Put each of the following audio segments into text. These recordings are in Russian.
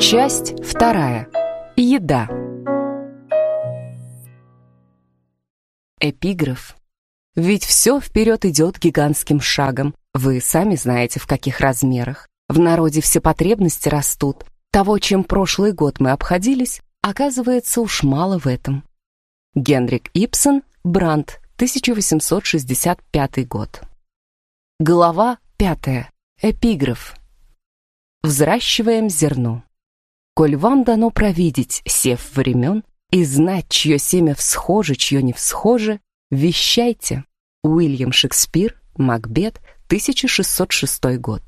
Часть вторая. Еда. Эпиграф. Ведь все вперед идет гигантским шагом. Вы сами знаете, в каких размерах. В народе все потребности растут. Того, чем прошлый год мы обходились, оказывается уж мало в этом. Генрик Ипсон, Брандт, 1865 год. Глава пятая. Эпиграф. Взращиваем зерно. Коль вам дано провидеть сев времен и знать, чье семя всхоже, чье не всхоже, вещайте. Уильям Шекспир, Макбет, 1606 год.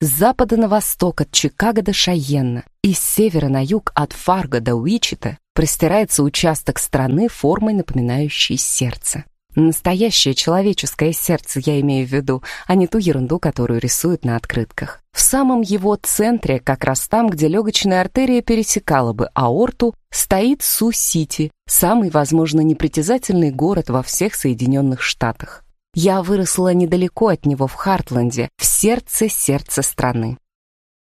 С запада на восток от Чикаго до Шайенна и с севера на юг от Фарго до Уичита простирается участок страны формой, напоминающей сердце. Настоящее человеческое сердце я имею в виду, а не ту ерунду, которую рисуют на открытках. В самом его центре, как раз там, где легочная артерия пересекала бы аорту, стоит Су-Сити, самый, возможно, непритязательный город во всех Соединенных Штатах. Я выросла недалеко от него, в Хартленде, в сердце сердца страны.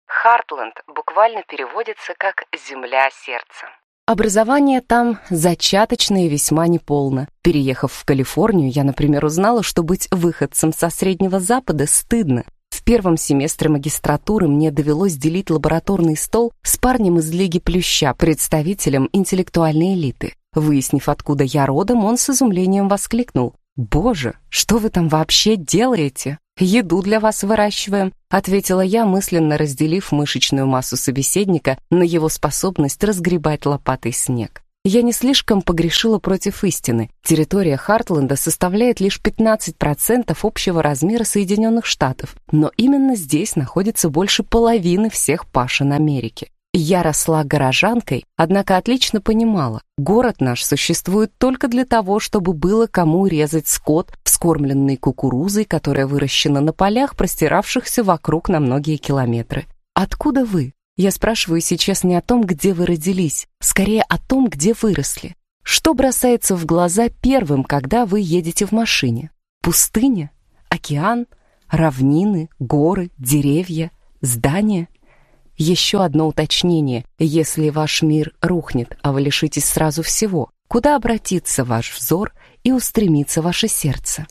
Хартленд буквально переводится как «земля сердца». Образование там зачаточное и весьма неполно. Переехав в Калифорнию, я, например, узнала, что быть выходцем со Среднего Запада стыдно. В первом семестре магистратуры мне довелось делить лабораторный стол с парнем из Лиги Плюща, представителем интеллектуальной элиты. Выяснив, откуда я родом, он с изумлением воскликнул. «Боже, что вы там вообще делаете?» «Еду для вас выращиваем», — ответила я, мысленно разделив мышечную массу собеседника на его способность разгребать лопатой снег. Я не слишком погрешила против истины. Территория Хартленда составляет лишь 15% общего размера Соединенных Штатов, но именно здесь находится больше половины всех пашин Америки. Я росла горожанкой, однако отлично понимала, город наш существует только для того, чтобы было кому резать скот, вскормленный кукурузой, которая выращена на полях, простиравшихся вокруг на многие километры. Откуда вы? Я спрашиваю сейчас не о том, где вы родились, скорее о том, где выросли. Что бросается в глаза первым, когда вы едете в машине? Пустыня? Океан? Равнины? Горы? Деревья? Здания? Еще одно уточнение. Если ваш мир рухнет, а вы лишитесь сразу всего, куда обратится ваш взор и устремится ваше сердце?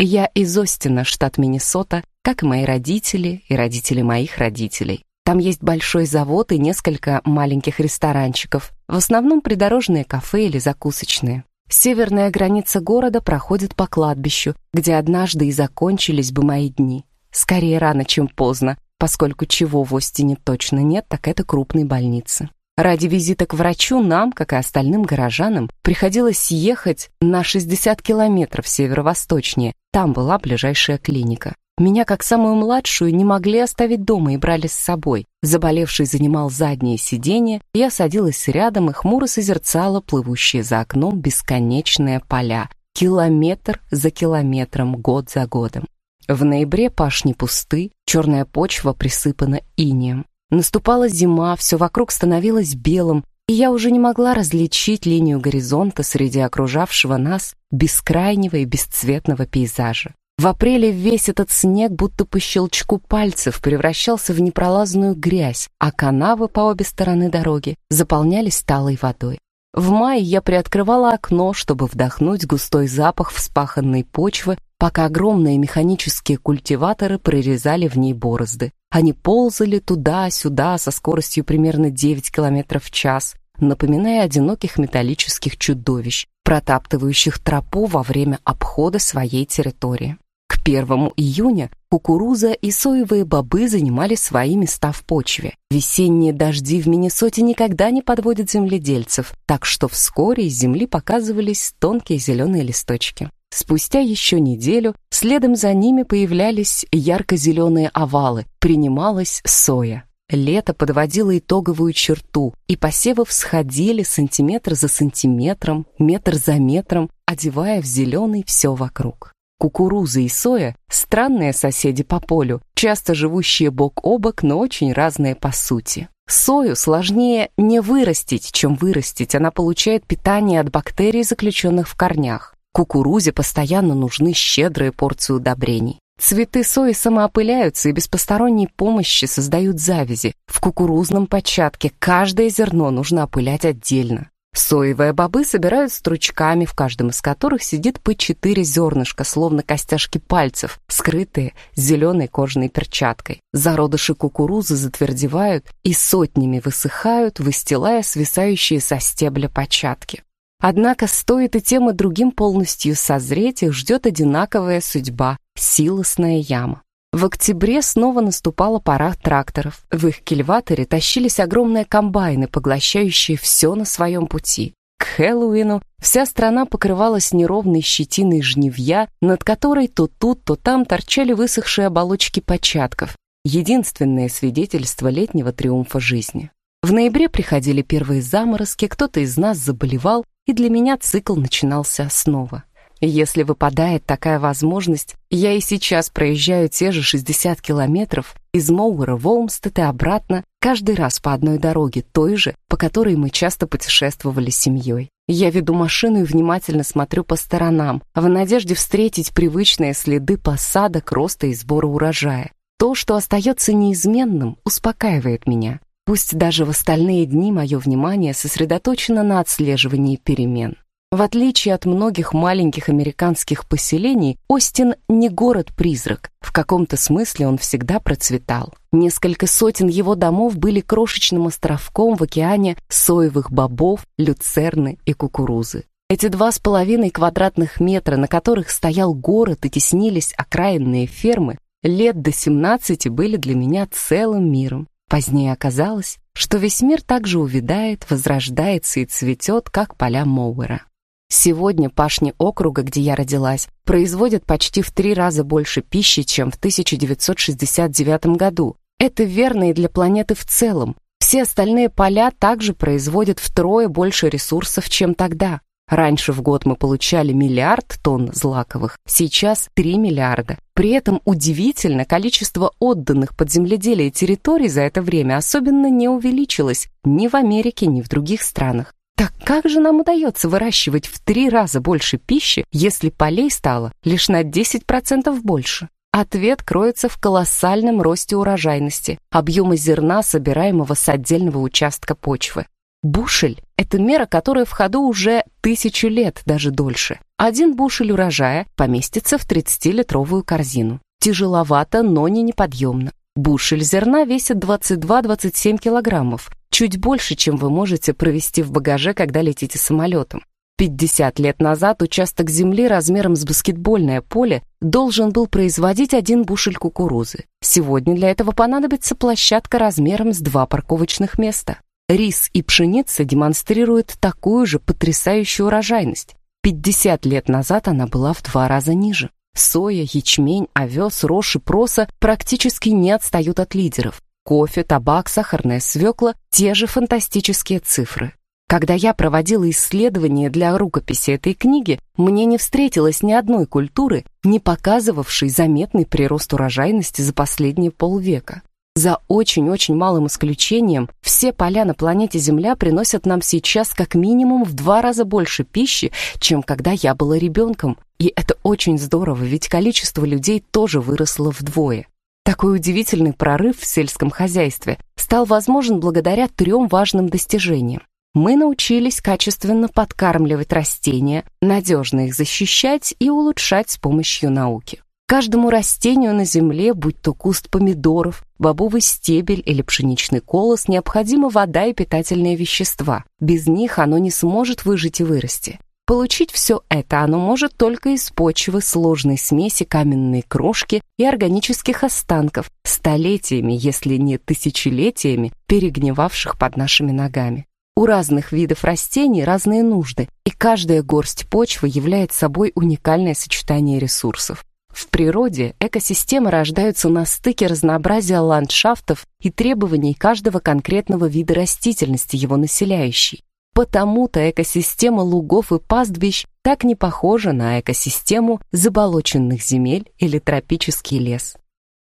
Я из Остина, штат Миннесота, как и мои родители и родители моих родителей. Там есть большой завод и несколько маленьких ресторанчиков, в основном придорожные кафе или закусочные. Северная граница города проходит по кладбищу, где однажды и закончились бы мои дни. Скорее рано, чем поздно, поскольку чего в Остине точно нет, так это крупной больницы. Ради визита к врачу нам, как и остальным горожанам, приходилось ехать на 60 километров северо-восточнее. Там была ближайшая клиника. Меня, как самую младшую, не могли оставить дома и брали с собой. Заболевший занимал заднее сиденье, я садилась рядом и хмуро созерцала плывущие за окном бесконечные поля, километр за километром, год за годом. В ноябре пашни пусты, черная почва присыпана инеем. Наступала зима, все вокруг становилось белым, и я уже не могла различить линию горизонта среди окружавшего нас бескрайнего и бесцветного пейзажа. В апреле весь этот снег будто по щелчку пальцев превращался в непролазную грязь, а канавы по обе стороны дороги заполнялись талой водой. В мае я приоткрывала окно, чтобы вдохнуть густой запах вспаханной почвы пока огромные механические культиваторы прорезали в ней борозды. Они ползали туда-сюда со скоростью примерно 9 км в час, напоминая одиноких металлических чудовищ, протаптывающих тропу во время обхода своей территории. К 1 июня кукуруза и соевые бобы занимали свои места в почве. Весенние дожди в Миннесоте никогда не подводят земледельцев, так что вскоре из земли показывались тонкие зеленые листочки. Спустя еще неделю следом за ними появлялись ярко-зеленые овалы, принималась соя. Лето подводило итоговую черту, и посевы всходили сантиметр за сантиметром, метр за метром, одевая в зеленый все вокруг. Кукуруза и соя – странные соседи по полю, часто живущие бок о бок, но очень разные по сути. Сою сложнее не вырастить, чем вырастить, она получает питание от бактерий, заключенных в корнях. Кукурузе постоянно нужны щедрые порции удобрений. Цветы сои самоопыляются и без посторонней помощи создают завязи. В кукурузном початке каждое зерно нужно опылять отдельно. Соевые бобы собирают стручками, в каждом из которых сидит по четыре зернышка, словно костяшки пальцев, скрытые зеленой кожаной перчаткой. Зародыши кукурузы затвердевают и сотнями высыхают, выстилая свисающие со стебля початки. Однако стоит и тем, и другим полностью созреть, их ждет одинаковая судьба — силосная яма. В октябре снова наступала пора тракторов. В их кильваторе тащились огромные комбайны, поглощающие все на своем пути. К Хэллоуину вся страна покрывалась неровной щетиной жнивья, над которой то тут, то там торчали высохшие оболочки початков. Единственное свидетельство летнего триумфа жизни. В ноябре приходили первые заморозки, кто-то из нас заболевал, и для меня цикл начинался снова. Если выпадает такая возможность, я и сейчас проезжаю те же 60 километров из Моуэра в Олмстед и обратно, каждый раз по одной дороге, той же, по которой мы часто путешествовали с семьей. Я веду машину и внимательно смотрю по сторонам, в надежде встретить привычные следы посадок, роста и сбора урожая. То, что остается неизменным, успокаивает меня. Пусть даже в остальные дни мое внимание сосредоточено на отслеживании перемен. В отличие от многих маленьких американских поселений, Остин не город-призрак. В каком-то смысле он всегда процветал. Несколько сотен его домов были крошечным островком в океане соевых бобов, люцерны и кукурузы. Эти два с половиной квадратных метра, на которых стоял город и теснились окраинные фермы, лет до 17 были для меня целым миром. Позднее оказалось, что весь мир также увядает, возрождается и цветет, как поля Моуэра. Сегодня пашни округа, где я родилась, производят почти в три раза больше пищи, чем в 1969 году. Это верно и для планеты в целом. Все остальные поля также производят втрое больше ресурсов, чем тогда. Раньше в год мы получали миллиард тонн злаковых, сейчас 3 миллиарда. При этом удивительно, количество отданных под земледелие территорий за это время особенно не увеличилось ни в Америке, ни в других странах. Так как же нам удается выращивать в три раза больше пищи, если полей стало лишь на 10% больше? Ответ кроется в колоссальном росте урожайности, объема зерна, собираемого с отдельного участка почвы. Бушель – это мера, которая в ходу уже тысячу лет, даже дольше. Один бушель урожая поместится в 30-литровую корзину. Тяжеловато, но не неподъемно. Бушель зерна весит 22-27 килограммов, чуть больше, чем вы можете провести в багаже, когда летите самолетом. 50 лет назад участок земли размером с баскетбольное поле должен был производить один бушель кукурузы. Сегодня для этого понадобится площадка размером с два парковочных места. Рис и пшеница демонстрируют такую же потрясающую урожайность. 50 лет назад она была в два раза ниже. Соя, ячмень, овес, рожь и проса практически не отстают от лидеров. Кофе, табак, сахарная свекла – те же фантастические цифры. Когда я проводила исследования для рукописи этой книги, мне не встретилось ни одной культуры, не показывавшей заметный прирост урожайности за последние полвека. За очень-очень малым исключением, все поля на планете Земля приносят нам сейчас как минимум в два раза больше пищи, чем когда я была ребенком. И это очень здорово, ведь количество людей тоже выросло вдвое. Такой удивительный прорыв в сельском хозяйстве стал возможен благодаря трем важным достижениям. Мы научились качественно подкармливать растения, надежно их защищать и улучшать с помощью науки. Каждому растению на земле, будь то куст помидоров, бобовый стебель или пшеничный колос, необходима вода и питательные вещества. Без них оно не сможет выжить и вырасти. Получить все это оно может только из почвы сложной смеси каменной крошки и органических останков, столетиями, если не тысячелетиями, перегнивавших под нашими ногами. У разных видов растений разные нужды, и каждая горсть почвы является собой уникальное сочетание ресурсов. В природе экосистемы рождаются на стыке разнообразия ландшафтов и требований каждого конкретного вида растительности, его населяющей. Потому-то экосистема лугов и пастбищ так не похожа на экосистему заболоченных земель или тропический лес.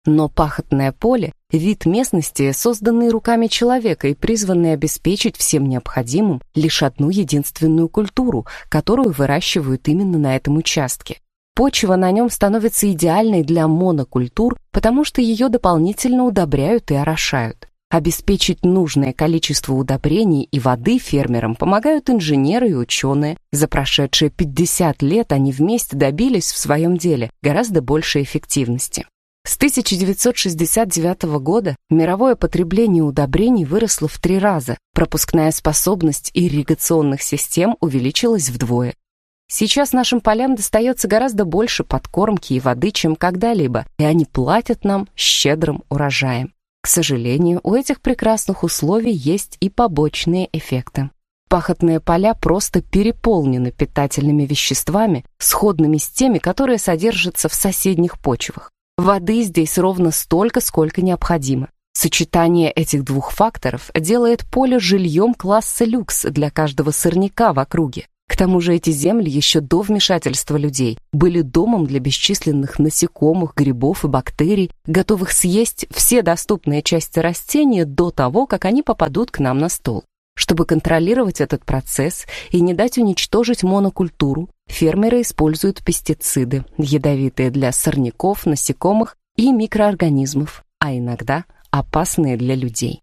Но пахотное поле – вид местности, созданный руками человека и призванный обеспечить всем необходимым лишь одну единственную культуру, которую выращивают именно на этом участке. Почва на нем становится идеальной для монокультур, потому что ее дополнительно удобряют и орошают. Обеспечить нужное количество удобрений и воды фермерам помогают инженеры и ученые. За прошедшие 50 лет они вместе добились в своем деле гораздо большей эффективности. С 1969 года мировое потребление удобрений выросло в три раза, пропускная способность ирригационных систем увеличилась вдвое. Сейчас нашим полям достается гораздо больше подкормки и воды, чем когда-либо, и они платят нам щедрым урожаем. К сожалению, у этих прекрасных условий есть и побочные эффекты. Пахотные поля просто переполнены питательными веществами, сходными с теми, которые содержатся в соседних почвах. Воды здесь ровно столько, сколько необходимо. Сочетание этих двух факторов делает поле жильем класса люкс для каждого сорняка в округе. К тому же эти земли еще до вмешательства людей были домом для бесчисленных насекомых, грибов и бактерий, готовых съесть все доступные части растения до того, как они попадут к нам на стол. Чтобы контролировать этот процесс и не дать уничтожить монокультуру, фермеры используют пестициды, ядовитые для сорняков, насекомых и микроорганизмов, а иногда опасные для людей.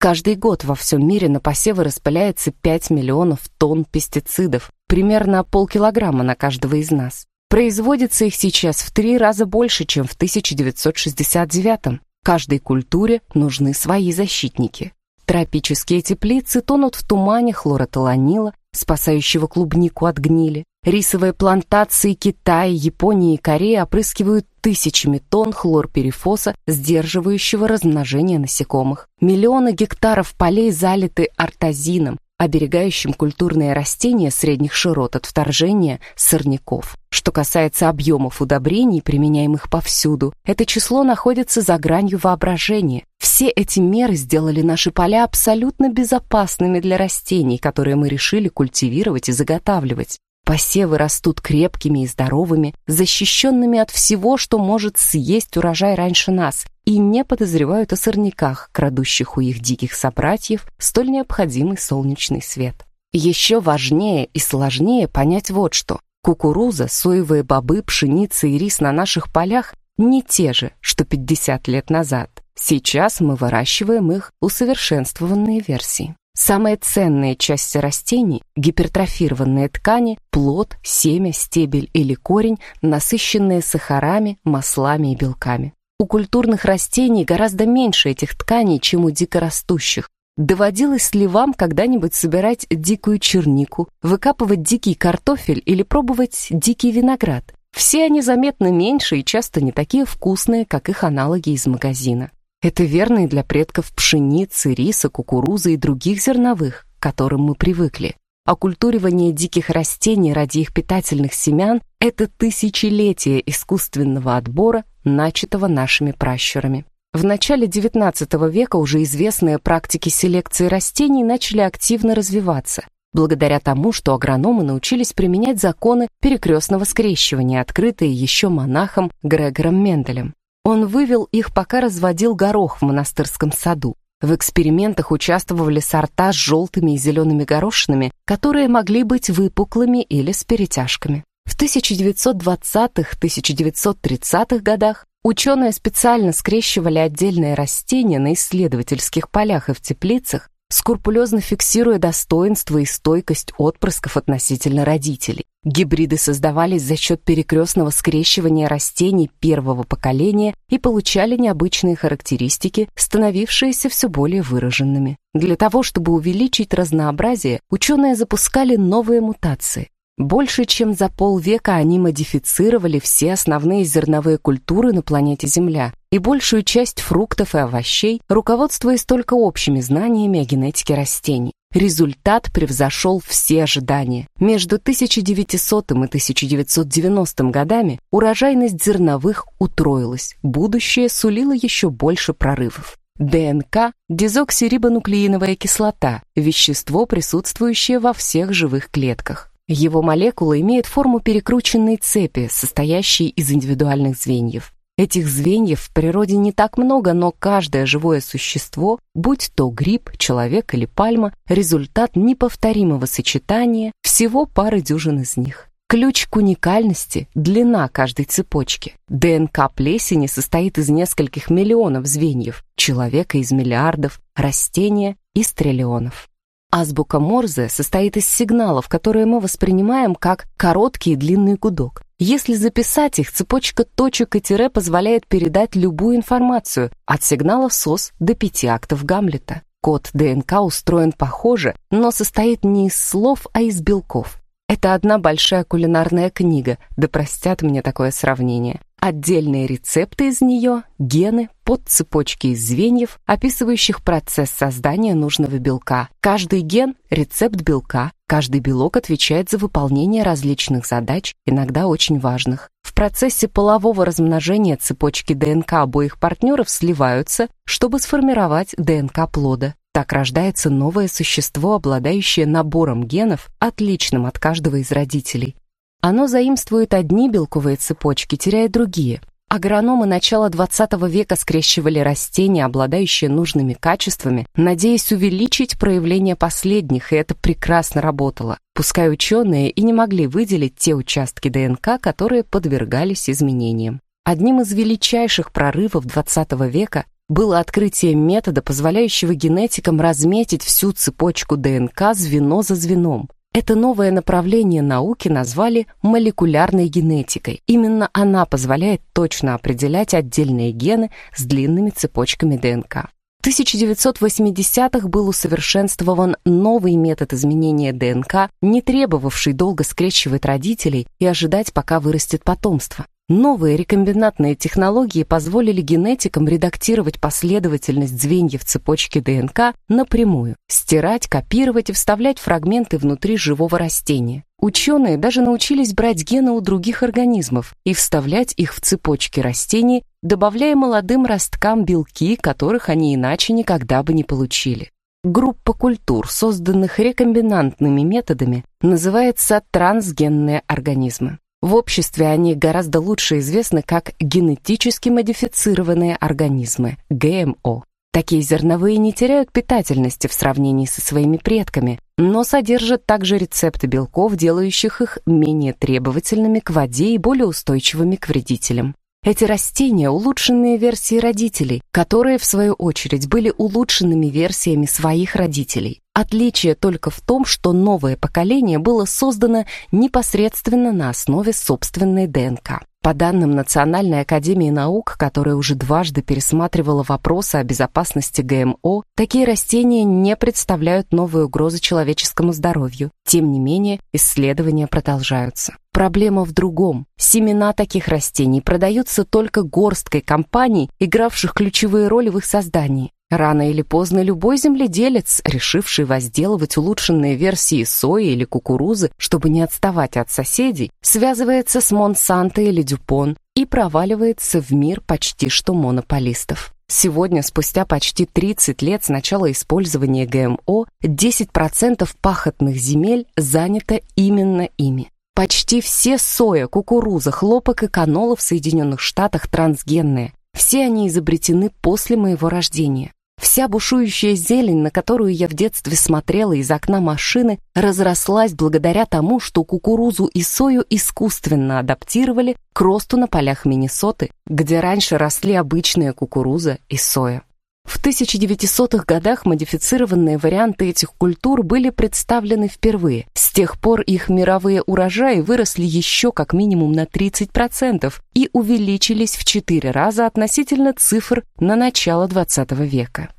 Каждый год во всем мире на посевы распыляется 5 миллионов тонн пестицидов, примерно полкилограмма на каждого из нас. Производится их сейчас в три раза больше, чем в 1969 -м. Каждой культуре нужны свои защитники. Тропические теплицы тонут в тумане хлоротоланила, спасающего клубнику от гнили. Рисовые плантации Китая, Японии и Кореи опрыскивают тысячами тонн хлорперифоса, сдерживающего размножение насекомых. Миллионы гектаров полей залиты артазином, оберегающим культурные растения средних широт от вторжения сорняков. Что касается объемов удобрений, применяемых повсюду, это число находится за гранью воображения. Все эти меры сделали наши поля абсолютно безопасными для растений, которые мы решили культивировать и заготавливать. Посевы растут крепкими и здоровыми, защищенными от всего, что может съесть урожай раньше нас, и не подозревают о сорняках, крадущих у их диких собратьев столь необходимый солнечный свет. Еще важнее и сложнее понять вот что. Кукуруза, соевые бобы, пшеница и рис на наших полях не те же, что 50 лет назад. Сейчас мы выращиваем их усовершенствованные версии. Самые ценные части растений – гипертрофированные ткани, плод, семя, стебель или корень, насыщенные сахарами, маслами и белками. У культурных растений гораздо меньше этих тканей, чем у дикорастущих. Доводилось ли вам когда-нибудь собирать дикую чернику, выкапывать дикий картофель или пробовать дикий виноград? Все они заметно меньше и часто не такие вкусные, как их аналоги из магазина. Это верно и для предков пшеницы, риса, кукурузы и других зерновых, к которым мы привыкли. Оккультуривание диких растений ради их питательных семян – это тысячелетие искусственного отбора, начатого нашими пращурами. В начале XIX века уже известные практики селекции растений начали активно развиваться, благодаря тому, что агрономы научились применять законы перекрестного скрещивания, открытые еще монахом Грегором Менделем. Он вывел их, пока разводил горох в монастырском саду. В экспериментах участвовали сорта с желтыми и зелеными горошинами, которые могли быть выпуклыми или с перетяжками. В 1920-1930-х годах ученые специально скрещивали отдельные растения на исследовательских полях и в теплицах, скрупулезно фиксируя достоинство и стойкость отпрысков относительно родителей. Гибриды создавались за счет перекрестного скрещивания растений первого поколения и получали необычные характеристики, становившиеся все более выраженными. Для того, чтобы увеличить разнообразие, ученые запускали новые мутации. Больше чем за полвека они модифицировали все основные зерновые культуры на планете Земля и большую часть фруктов и овощей, руководствуясь только общими знаниями о генетике растений. Результат превзошел все ожидания. Между 1900 и 1990 годами урожайность зерновых утроилась, будущее сулило еще больше прорывов. ДНК – дезоксирибонуклеиновая кислота, вещество, присутствующее во всех живых клетках. Его молекула имеет форму перекрученной цепи, состоящей из индивидуальных звеньев. Этих звеньев в природе не так много, но каждое живое существо, будь то гриб, человек или пальма, результат неповторимого сочетания всего пары дюжин из них. Ключ к уникальности – длина каждой цепочки. ДНК плесени состоит из нескольких миллионов звеньев, человека из миллиардов, растения из триллионов. Азбука Морзе состоит из сигналов, которые мы воспринимаем как короткий и длинный гудок. Если записать их, цепочка точек и тире позволяет передать любую информацию, от сигналов СОС до пяти актов Гамлета. Код ДНК устроен похоже, но состоит не из слов, а из белков. Это одна большая кулинарная книга, да простят мне такое сравнение. Отдельные рецепты из нее, гены, подцепочки из звеньев, описывающих процесс создания нужного белка. Каждый ген – рецепт белка, каждый белок отвечает за выполнение различных задач, иногда очень важных. В процессе полового размножения цепочки ДНК обоих партнеров сливаются, чтобы сформировать ДНК плода. Так рождается новое существо, обладающее набором генов, отличным от каждого из родителей. Оно заимствует одни белковые цепочки, теряя другие. Агрономы начала XX века скрещивали растения, обладающие нужными качествами, надеясь увеличить проявление последних, и это прекрасно работало. Пускай ученые и не могли выделить те участки ДНК, которые подвергались изменениям. Одним из величайших прорывов XX века было открытие метода, позволяющего генетикам разметить всю цепочку ДНК звено за звеном. Это новое направление науки назвали молекулярной генетикой. Именно она позволяет точно определять отдельные гены с длинными цепочками ДНК. В 1980-х был усовершенствован новый метод изменения ДНК, не требовавший долго скрещивать родителей и ожидать, пока вырастет потомство. Новые рекомбинантные технологии позволили генетикам редактировать последовательность звеньев цепочки ДНК напрямую, стирать, копировать и вставлять фрагменты внутри живого растения. Ученые даже научились брать гены у других организмов и вставлять их в цепочки растений, добавляя молодым росткам белки, которых они иначе никогда бы не получили. Группа культур, созданных рекомбинантными методами, называется трансгенные организмы. В обществе они гораздо лучше известны как генетически модифицированные организмы, ГМО. Такие зерновые не теряют питательности в сравнении со своими предками, но содержат также рецепты белков, делающих их менее требовательными к воде и более устойчивыми к вредителям. Эти растения – улучшенные версии родителей, которые, в свою очередь, были улучшенными версиями своих родителей. Отличие только в том, что новое поколение было создано непосредственно на основе собственной ДНК. По данным Национальной академии наук, которая уже дважды пересматривала вопросы о безопасности ГМО, такие растения не представляют новой угрозы человеческому здоровью. Тем не менее, исследования продолжаются. Проблема в другом. Семена таких растений продаются только горсткой компаний, игравших ключевые роли в их создании. Рано или поздно любой земледелец, решивший возделывать улучшенные версии сои или кукурузы, чтобы не отставать от соседей, связывается с Монсанто или Дюпон и проваливается в мир почти что монополистов. Сегодня, спустя почти 30 лет с начала использования ГМО, 10% пахотных земель занято именно ими. Почти все соя, кукуруза, хлопок и канола в Соединенных Штатах трансгенные. Все они изобретены после моего рождения. Вся бушующая зелень, на которую я в детстве смотрела из окна машины, разрослась благодаря тому, что кукурузу и сою искусственно адаптировали к росту на полях Миннесоты, где раньше росли обычная кукуруза и соя. В 1900-х годах модифицированные варианты этих культур были представлены впервые. С тех пор их мировые урожаи выросли еще как минимум на 30% и увеличились в 4 раза относительно цифр на начало 20 века.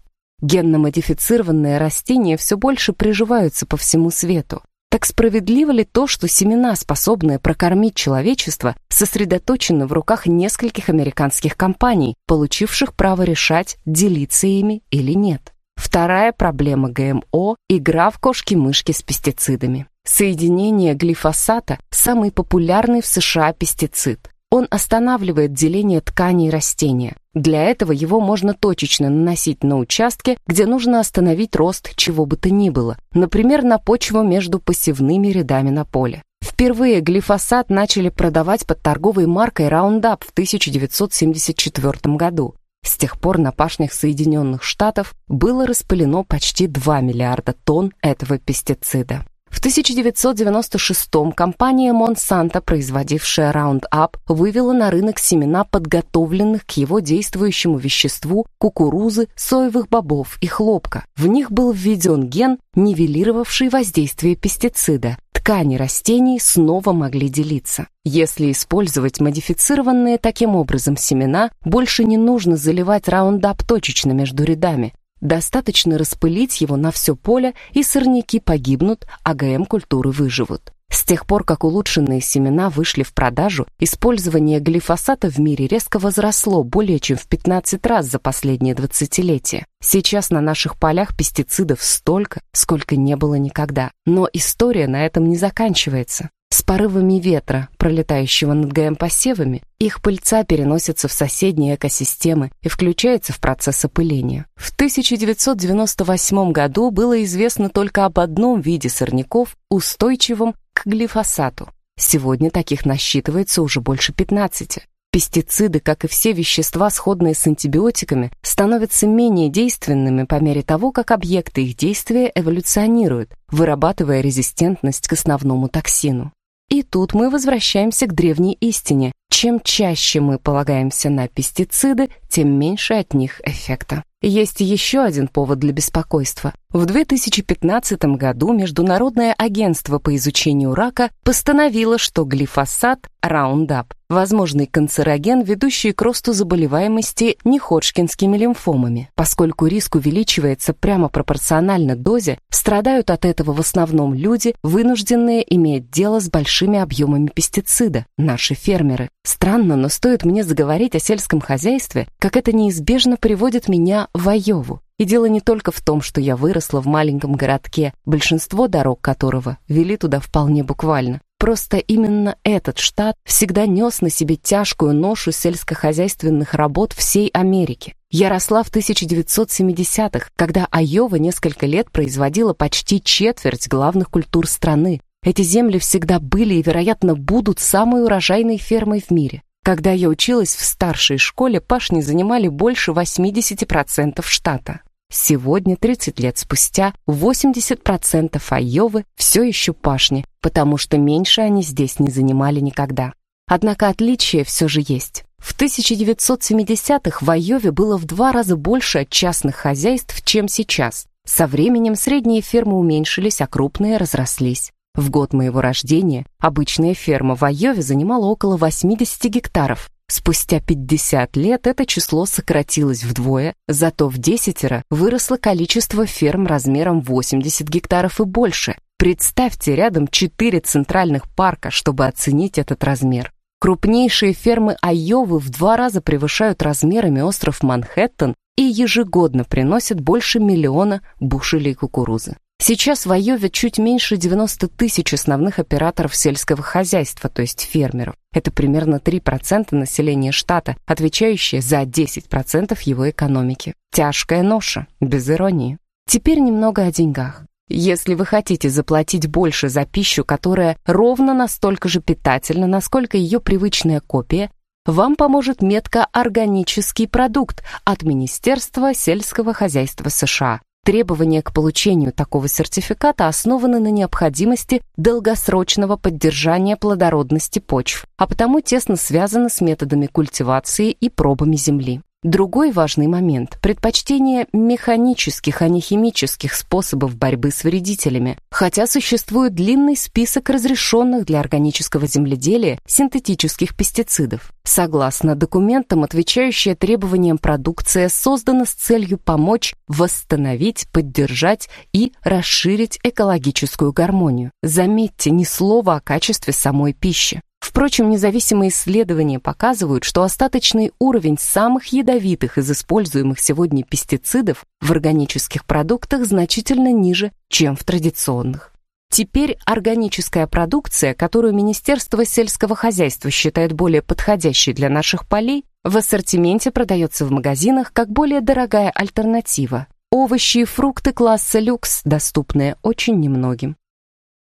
Генно-модифицированные растения все больше приживаются по всему свету. Так справедливо ли то, что семена, способные прокормить человечество, сосредоточены в руках нескольких американских компаний, получивших право решать, делиться ими или нет? Вторая проблема ГМО – игра в кошки-мышки с пестицидами. Соединение глифосата – самый популярный в США пестицид. Он останавливает деление тканей растения. Для этого его можно точечно наносить на участке, где нужно остановить рост чего бы то ни было, например, на почву между посевными рядами на поле. Впервые глифосат начали продавать под торговой маркой Roundup в 1974 году. С тех пор на пашнях Соединенных Штатов было распылено почти 2 миллиарда тонн этого пестицида. В 1996 компания Monsanto, производившая Roundup, вывела на рынок семена подготовленных к его действующему веществу кукурузы, соевых бобов и хлопка. В них был введен ген, нивелировавший воздействие пестицида. Ткани растений снова могли делиться. Если использовать модифицированные таким образом семена, больше не нужно заливать Roundup точечно между рядами. Достаточно распылить его на все поле, и сорняки погибнут, а ГМ-культуры выживут. С тех пор, как улучшенные семена вышли в продажу, использование глифосата в мире резко возросло более чем в 15 раз за последние 20-летия. Сейчас на наших полях пестицидов столько, сколько не было никогда. Но история на этом не заканчивается. С порывами ветра, пролетающего над ГМ-посевами, их пыльца переносится в соседние экосистемы и включается в процесс опыления. В 1998 году было известно только об одном виде сорняков, устойчивом к глифосату. Сегодня таких насчитывается уже больше 15. Пестициды, как и все вещества, сходные с антибиотиками, становятся менее действенными по мере того, как объекты их действия эволюционируют, вырабатывая резистентность к основному токсину. И тут мы возвращаемся к древней истине. Чем чаще мы полагаемся на пестициды, тем меньше от них эффекта. Есть еще один повод для беспокойства. В 2015 году Международное агентство по изучению рака постановило, что глифосат Roundup – возможный канцероген, ведущий к росту заболеваемости неходжкинскими лимфомами. Поскольку риск увеличивается прямо пропорционально дозе, страдают от этого в основном люди, вынужденные иметь дело с большими объемами пестицида – наши фермеры. Странно, но стоит мне заговорить о сельском хозяйстве, как это неизбежно приводит меня в Айову. И дело не только в том, что я выросла в маленьком городке, большинство дорог которого вели туда вполне буквально. Просто именно этот штат всегда нес на себе тяжкую ношу сельскохозяйственных работ всей Америки. Я росла в 1970-х, когда Айова несколько лет производила почти четверть главных культур страны. Эти земли всегда были и, вероятно, будут самой урожайной фермой в мире. Когда я училась в старшей школе, пашни занимали больше 80% штата. Сегодня, 30 лет спустя, 80% Айовы все еще пашни, потому что меньше они здесь не занимали никогда. Однако отличие все же есть. В 1970-х в Айове было в два раза больше частных хозяйств, чем сейчас. Со временем средние фермы уменьшились, а крупные разрослись. В год моего рождения обычная ферма в Айове занимала около 80 гектаров, Спустя 50 лет это число сократилось вдвое, зато в десятеро выросло количество ферм размером 80 гектаров и больше. Представьте рядом четыре центральных парка, чтобы оценить этот размер. Крупнейшие фермы Айовы в два раза превышают размерами остров Манхэттен и ежегодно приносят больше миллиона бушелей кукурузы. Сейчас в Айове чуть меньше 90 тысяч основных операторов сельского хозяйства, то есть фермеров. Это примерно 3% населения штата, отвечающее за 10% его экономики. Тяжкая ноша, без иронии. Теперь немного о деньгах. Если вы хотите заплатить больше за пищу, которая ровно настолько же питательна, насколько ее привычная копия, вам поможет метка «Органический продукт» от Министерства сельского хозяйства США. Требования к получению такого сертификата основаны на необходимости долгосрочного поддержания плодородности почв, а потому тесно связаны с методами культивации и пробами земли. Другой важный момент – предпочтение механических, а не химических способов борьбы с вредителями, хотя существует длинный список разрешенных для органического земледелия синтетических пестицидов. Согласно документам, отвечающая требованиям продукция создана с целью помочь восстановить, поддержать и расширить экологическую гармонию. Заметьте, ни слова о качестве самой пищи. Впрочем, независимые исследования показывают, что остаточный уровень самых ядовитых из используемых сегодня пестицидов в органических продуктах значительно ниже, чем в традиционных. Теперь органическая продукция, которую Министерство сельского хозяйства считает более подходящей для наших полей, в ассортименте продается в магазинах как более дорогая альтернатива. Овощи и фрукты класса люкс, доступные очень немногим.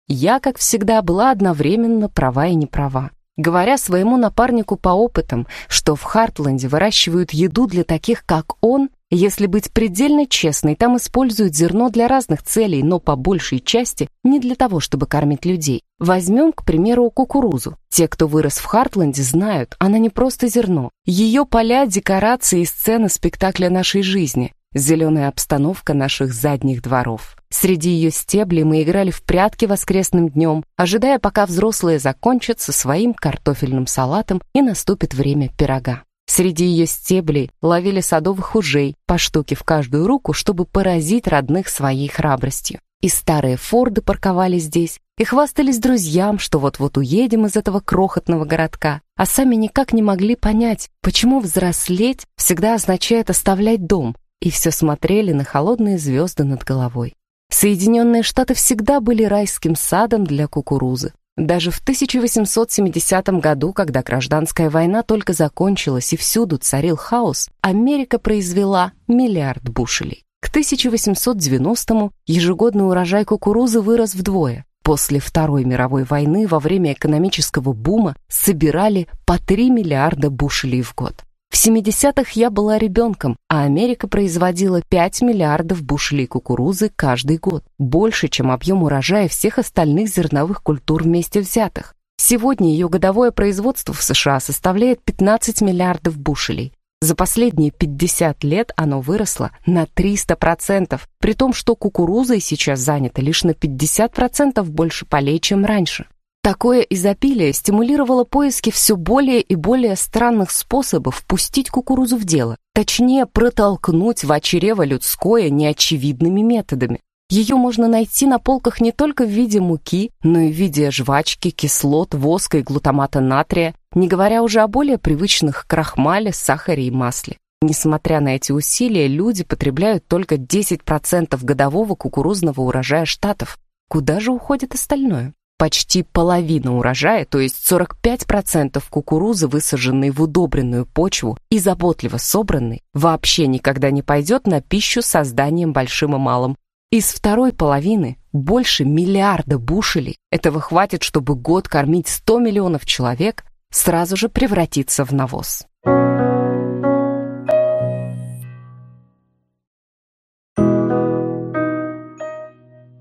Я, как всегда, была одновременно права и не права. Говоря своему напарнику по опытам, что в Хартленде выращивают еду для таких, как он, Если быть предельно честной, там используют зерно для разных целей, но по большей части не для того, чтобы кормить людей. Возьмем, к примеру, кукурузу. Те, кто вырос в Хартленде, знают, она не просто зерно. Ее поля, декорации и сцены спектакля нашей жизни. Зеленая обстановка наших задних дворов. Среди ее стеблей мы играли в прятки воскресным днем, ожидая, пока взрослые закончат со своим картофельным салатом и наступит время пирога. Среди ее стеблей ловили садовых ужей по штуке в каждую руку, чтобы поразить родных своей храбростью. И старые форды парковали здесь, и хвастались друзьям, что вот-вот уедем из этого крохотного городка, а сами никак не могли понять, почему взрослеть всегда означает оставлять дом, и все смотрели на холодные звезды над головой. Соединенные Штаты всегда были райским садом для кукурузы. Даже в 1870 году, когда гражданская война только закончилась и всюду царил хаос, Америка произвела миллиард бушелей. К 1890-му ежегодный урожай кукурузы вырос вдвое. После Второй мировой войны во время экономического бума собирали по 3 миллиарда бушелей в год. В 70-х я была ребенком, а Америка производила 5 миллиардов бушелей кукурузы каждый год, больше, чем объем урожая всех остальных зерновых культур вместе взятых. Сегодня ее годовое производство в США составляет 15 миллиардов бушелей. За последние 50 лет оно выросло на 300%, при том, что кукурузой сейчас занято лишь на 50% больше полей, чем раньше. Такое изобилие стимулировало поиски все более и более странных способов пустить кукурузу в дело, точнее протолкнуть в очерево людское неочевидными методами. Ее можно найти на полках не только в виде муки, но и в виде жвачки, кислот, воска и глутамата натрия, не говоря уже о более привычных крахмале, сахаре и масле. Несмотря на эти усилия, люди потребляют только 10% годового кукурузного урожая штатов. Куда же уходит остальное? Почти половина урожая, то есть 45% кукурузы, высаженной в удобренную почву и заботливо собранной, вообще никогда не пойдет на пищу созданием большим и малым. Из второй половины больше миллиарда бушелей, этого хватит, чтобы год кормить 100 миллионов человек, сразу же превратиться в навоз.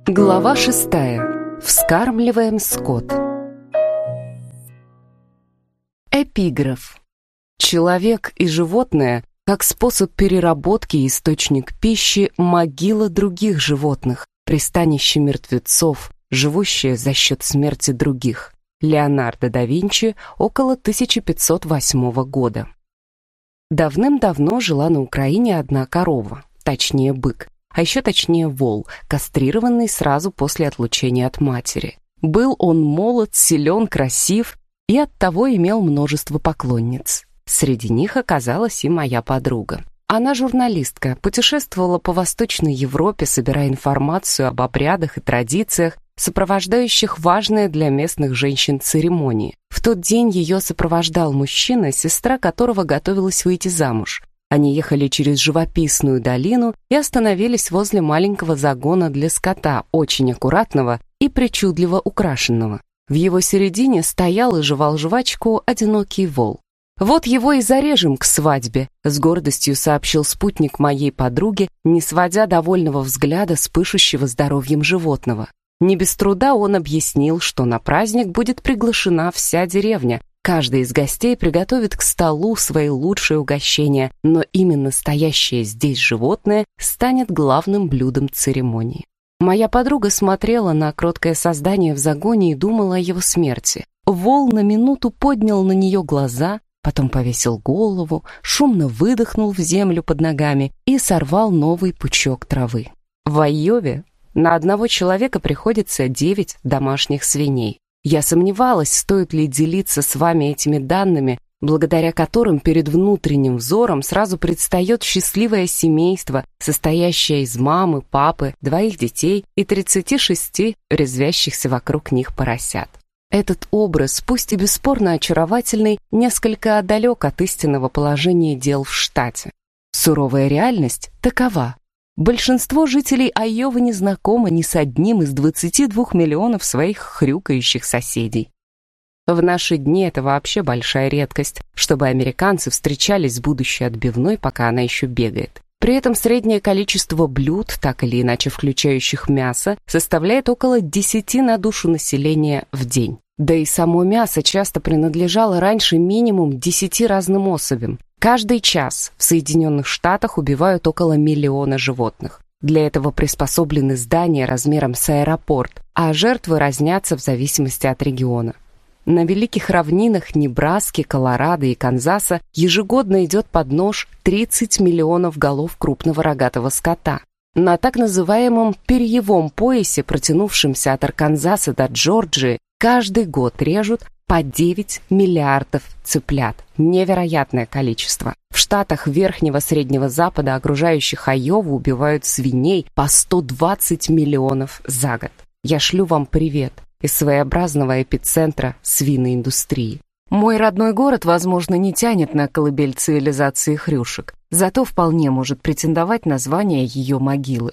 Глава шестая. Вскармливаем скот. Эпиграф. Человек и животное как способ переработки и источник пищи могила других животных, пристанище мертвецов, живущее за счет смерти других. Леонардо да Винчи около 1508 года. Давным-давно жила на Украине одна корова, точнее бык а еще точнее вол, кастрированный сразу после отлучения от матери. Был он молод, силен, красив и оттого имел множество поклонниц. Среди них оказалась и моя подруга. Она журналистка, путешествовала по Восточной Европе, собирая информацию об обрядах и традициях, сопровождающих важные для местных женщин церемонии. В тот день ее сопровождал мужчина, сестра которого готовилась выйти замуж. Они ехали через живописную долину и остановились возле маленького загона для скота, очень аккуратного и причудливо украшенного. В его середине стоял и жевал жвачку одинокий вол. «Вот его и зарежем к свадьбе», — с гордостью сообщил спутник моей подруги, не сводя довольного взгляда с пышущего здоровьем животного. Не без труда он объяснил, что на праздник будет приглашена вся деревня, Каждый из гостей приготовит к столу свои лучшие угощения, но именно стоящее здесь животное станет главным блюдом церемонии. Моя подруга смотрела на кроткое создание в загоне и думала о его смерти. Вол на минуту поднял на нее глаза, потом повесил голову, шумно выдохнул в землю под ногами и сорвал новый пучок травы. В Айове на одного человека приходится девять домашних свиней. Я сомневалась, стоит ли делиться с вами этими данными, благодаря которым перед внутренним взором сразу предстает счастливое семейство, состоящее из мамы, папы, двоих детей и 36 резвящихся вокруг них поросят. Этот образ, пусть и бесспорно очаровательный, несколько отдалек от истинного положения дел в штате. Суровая реальность такова. Большинство жителей Айовы не знакомы ни с одним из 22 миллионов своих хрюкающих соседей. В наши дни это вообще большая редкость, чтобы американцы встречались с будущей отбивной, пока она еще бегает. При этом среднее количество блюд, так или иначе включающих мясо, составляет около 10 на душу населения в день. Да и само мясо часто принадлежало раньше минимум 10 разным особям. Каждый час в Соединенных Штатах убивают около миллиона животных. Для этого приспособлены здания размером с аэропорт, а жертвы разнятся в зависимости от региона. На великих равнинах Небраски, Колорадо и Канзаса ежегодно идет под нож 30 миллионов голов крупного рогатого скота. На так называемом перьевом поясе, протянувшемся от Арканзаса до Джорджии, каждый год режут по 9 миллиардов цыплят. Невероятное количество. В штатах Верхнего Среднего Запада, окружающих Айову, убивают свиней по 120 миллионов за год. Я шлю вам привет из своеобразного эпицентра свиноиндустрии. Мой родной город, возможно, не тянет на колыбель цивилизации хрюшек, зато вполне может претендовать на звание ее могилы.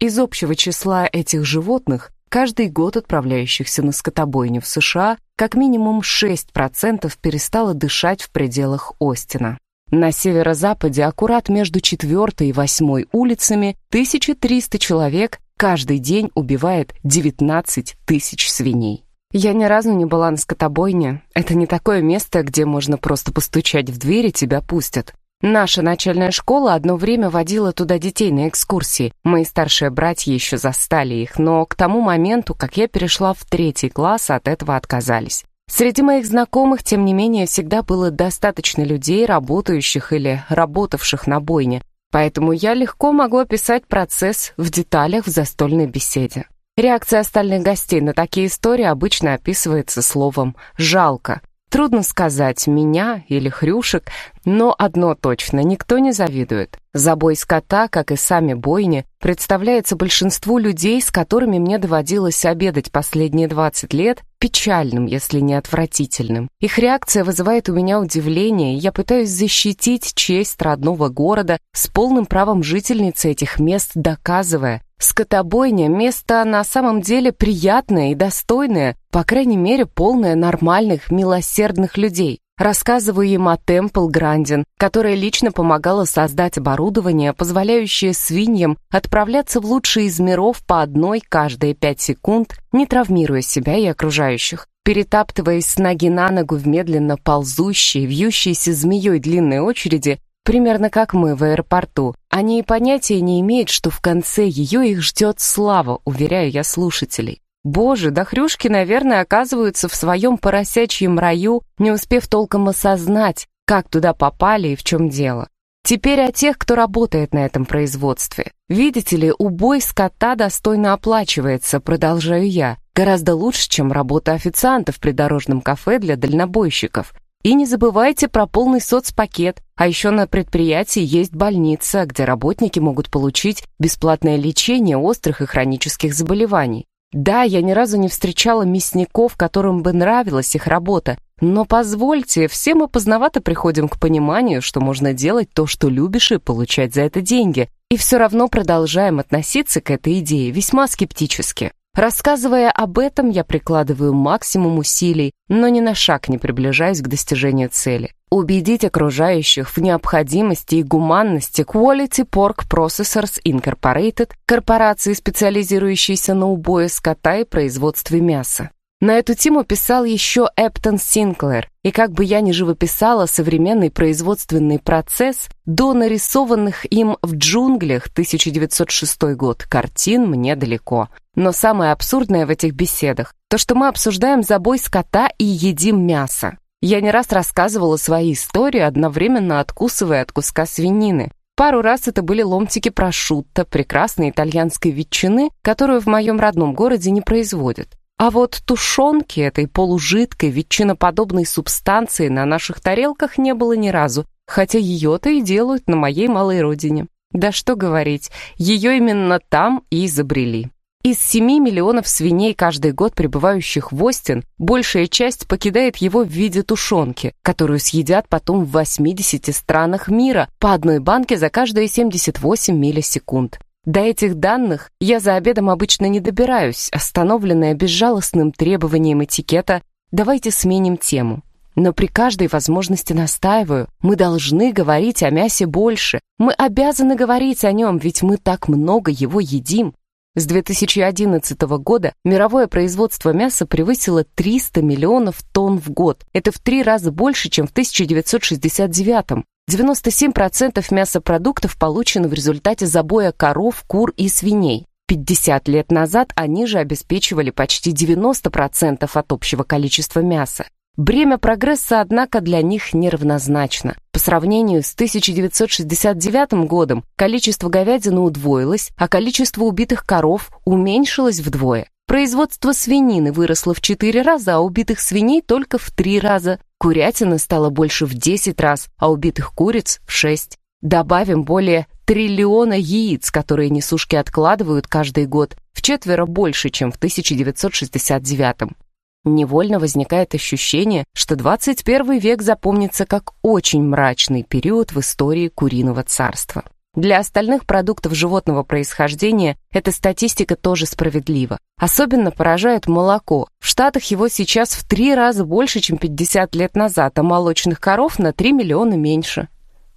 Из общего числа этих животных, каждый год отправляющихся на скотобойню в США, как минимум 6% перестало дышать в пределах Остина. На северо-западе, аккурат между 4 и 8 улицами, 1300 человек каждый день убивает 19 тысяч свиней. Я ни разу не была на скотобойне. Это не такое место, где можно просто постучать в дверь и тебя пустят. Наша начальная школа одно время водила туда детей на экскурсии. Мои старшие братья еще застали их, но к тому моменту, как я перешла в третий класс, от этого отказались. Среди моих знакомых, тем не менее, всегда было достаточно людей, работающих или работавших на бойне, Поэтому я легко могу описать процесс в деталях в застольной беседе. Реакция остальных гостей на такие истории обычно описывается словом «жалко». Трудно сказать, меня или хрюшек, но одно точно, никто не завидует. Забой скота, как и сами бойни, представляется большинству людей, с которыми мне доводилось обедать последние 20 лет, печальным, если не отвратительным. Их реакция вызывает у меня удивление, и я пытаюсь защитить честь родного города с полным правом жительницы этих мест, доказывая, скотобойня — место на самом деле приятное и достойное, по крайней мере, полное нормальных, милосердных людей. Рассказываю им о Темпл Грандин, которая лично помогала создать оборудование, позволяющее свиньям отправляться в лучшие из миров по одной каждые пять секунд, не травмируя себя и окружающих. Перетаптываясь с ноги на ногу в медленно ползущей, вьющейся змеей длинной очереди, примерно как мы в аэропорту, они и понятия не имеют, что в конце ее их ждет слава, уверяю я слушателей. Боже, да хрюшки, наверное, оказываются в своем поросячьем раю, не успев толком осознать, как туда попали и в чем дело. Теперь о тех, кто работает на этом производстве. Видите ли, убой скота достойно оплачивается, продолжаю я, гораздо лучше, чем работа официанта в придорожном кафе для дальнобойщиков. И не забывайте про полный соцпакет, а еще на предприятии есть больница, где работники могут получить бесплатное лечение острых и хронических заболеваний. Да, я ни разу не встречала мясников, которым бы нравилась их работа, но позвольте, все мы поздновато приходим к пониманию, что можно делать то, что любишь, и получать за это деньги. И все равно продолжаем относиться к этой идее весьма скептически. Рассказывая об этом, я прикладываю максимум усилий, но ни на шаг не приближаюсь к достижению цели. Убедить окружающих в необходимости и гуманности Quality Pork Processors Incorporated, корпорации, специализирующейся на убое скота и производстве мяса. На эту тему писал еще Эптон Синклер, и как бы я ни живописала современный производственный процесс, до нарисованных им в джунглях 1906 год картин мне далеко. Но самое абсурдное в этих беседах – то, что мы обсуждаем забой скота и едим мясо. Я не раз рассказывала свои истории, одновременно откусывая от куска свинины. Пару раз это были ломтики прошутто, прекрасной итальянской ветчины, которую в моем родном городе не производят. А вот тушенки этой полужидкой, ветчиноподобной субстанции на наших тарелках не было ни разу, хотя ее-то и делают на моей малой родине. Да что говорить, ее именно там и изобрели. Из 7 миллионов свиней каждый год прибывающих в Остин, большая часть покидает его в виде тушенки, которую съедят потом в 80 странах мира по одной банке за каждые 78 миллисекунд. До этих данных я за обедом обычно не добираюсь, остановленная безжалостным требованием этикета «давайте сменим тему». Но при каждой возможности настаиваю, мы должны говорить о мясе больше. Мы обязаны говорить о нем, ведь мы так много его едим. С 2011 года мировое производство мяса превысило 300 миллионов тонн в год. Это в три раза больше, чем в 1969 97% мясопродуктов получено в результате забоя коров, кур и свиней. 50 лет назад они же обеспечивали почти 90% от общего количества мяса. Бремя прогресса, однако, для них неравнозначно. По сравнению с 1969 годом количество говядины удвоилось, а количество убитых коров уменьшилось вдвое. Производство свинины выросло в 4 раза, а убитых свиней только в 3 раза. Курятины стало больше в 10 раз, а убитых куриц в 6. Добавим более триллиона яиц, которые несушки откладывают каждый год, в четверо больше, чем в 1969. Невольно возникает ощущение, что 21 век запомнится как очень мрачный период в истории куриного царства. Для остальных продуктов животного происхождения эта статистика тоже справедлива. Особенно поражает молоко. В Штатах его сейчас в три раза больше, чем 50 лет назад, а молочных коров на 3 миллиона меньше.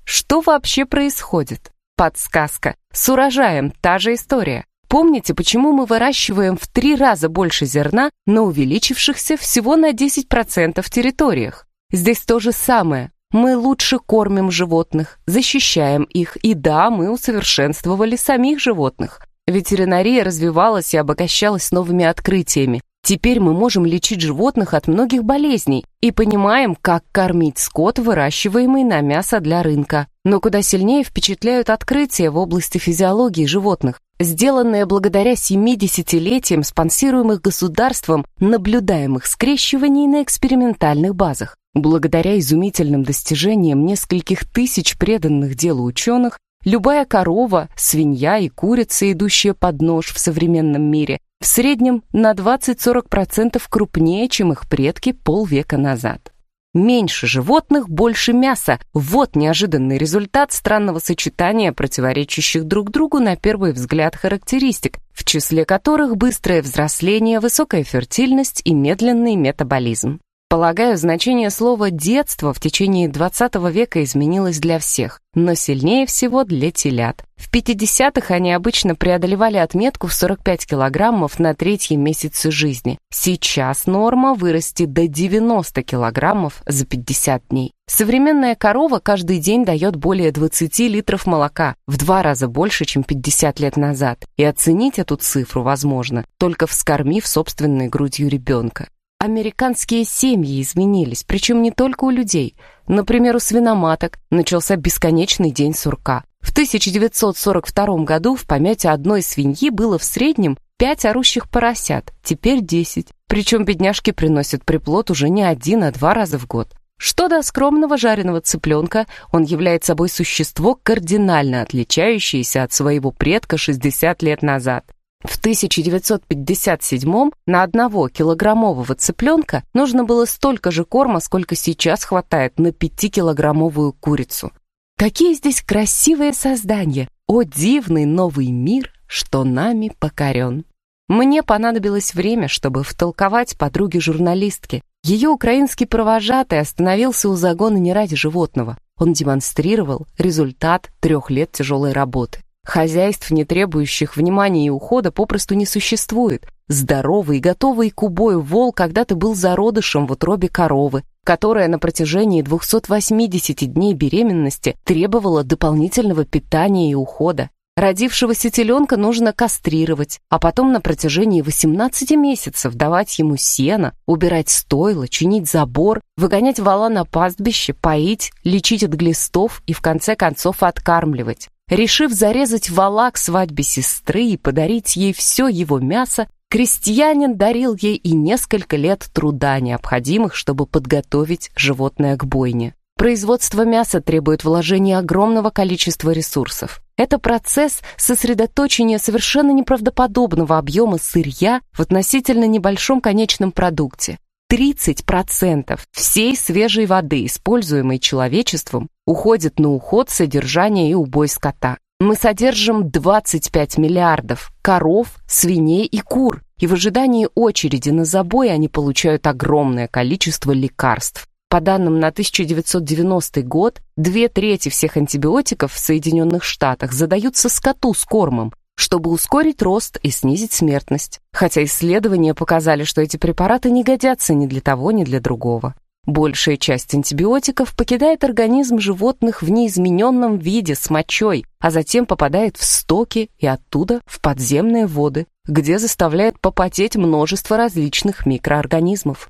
Что вообще происходит? Подсказка. С урожаем та же история. Помните, почему мы выращиваем в три раза больше зерна на увеличившихся всего на 10% территориях? Здесь то же самое. Мы лучше кормим животных, защищаем их, и да, мы усовершенствовали самих животных. Ветеринария развивалась и обогащалась новыми открытиями. Теперь мы можем лечить животных от многих болезней и понимаем, как кормить скот, выращиваемый на мясо для рынка. Но куда сильнее впечатляют открытия в области физиологии животных сделанное благодаря 70-летиям спонсируемых государством наблюдаемых скрещиваний на экспериментальных базах. Благодаря изумительным достижениям нескольких тысяч преданных делу ученых, любая корова, свинья и курица, идущая под нож в современном мире, в среднем на 20-40% крупнее, чем их предки полвека назад. Меньше животных, больше мяса. Вот неожиданный результат странного сочетания противоречащих друг другу на первый взгляд характеристик, в числе которых быстрое взросление, высокая фертильность и медленный метаболизм. Полагаю, значение слова «детство» в течение 20 века изменилось для всех, но сильнее всего для телят. В 50-х они обычно преодолевали отметку в 45 килограммов на третьем месяце жизни. Сейчас норма вырасти до 90 килограммов за 50 дней. Современная корова каждый день дает более 20 литров молока, в два раза больше, чем 50 лет назад. И оценить эту цифру возможно, только вскормив собственной грудью ребенка. Американские семьи изменились, причем не только у людей. Например, у свиноматок начался бесконечный день сурка. В 1942 году в помете одной свиньи было в среднем 5 орущих поросят, теперь 10. Причем бедняжки приносят приплод уже не один, а два раза в год. Что до скромного жареного цыпленка, он является собой существо, кардинально отличающееся от своего предка 60 лет назад. В 1957 на одного килограммового цыпленка нужно было столько же корма, сколько сейчас хватает на 5-килограммовую курицу. Какие здесь красивые создания! О, дивный новый мир, что нами покорен! Мне понадобилось время, чтобы втолковать подруге-журналистке. Ее украинский провожатый остановился у загона не ради животного. Он демонстрировал результат трех лет тяжелой работы. Хозяйств, не требующих внимания и ухода, попросту не существует. Здоровый и готовый к убою вол когда-то был зародышем в утробе коровы, которая на протяжении 280 дней беременности требовала дополнительного питания и ухода. Родившегося теленка нужно кастрировать, а потом на протяжении 18 месяцев давать ему сено, убирать стойло, чинить забор, выгонять вала на пастбище, поить, лечить от глистов и в конце концов откармливать. Решив зарезать вала к свадьбе сестры и подарить ей все его мясо, крестьянин дарил ей и несколько лет труда, необходимых, чтобы подготовить животное к бойне. Производство мяса требует вложения огромного количества ресурсов. Это процесс сосредоточения совершенно неправдоподобного объема сырья в относительно небольшом конечном продукте. 30% всей свежей воды, используемой человечеством, уходит на уход, содержание и убой скота. Мы содержим 25 миллиардов коров, свиней и кур, и в ожидании очереди на забой они получают огромное количество лекарств. По данным на 1990 год, две трети всех антибиотиков в Соединенных Штатах задаются скоту с кормом, чтобы ускорить рост и снизить смертность. Хотя исследования показали, что эти препараты не годятся ни для того, ни для другого. Большая часть антибиотиков покидает организм животных в неизмененном виде с мочой, а затем попадает в стоки и оттуда в подземные воды, где заставляет попотеть множество различных микроорганизмов.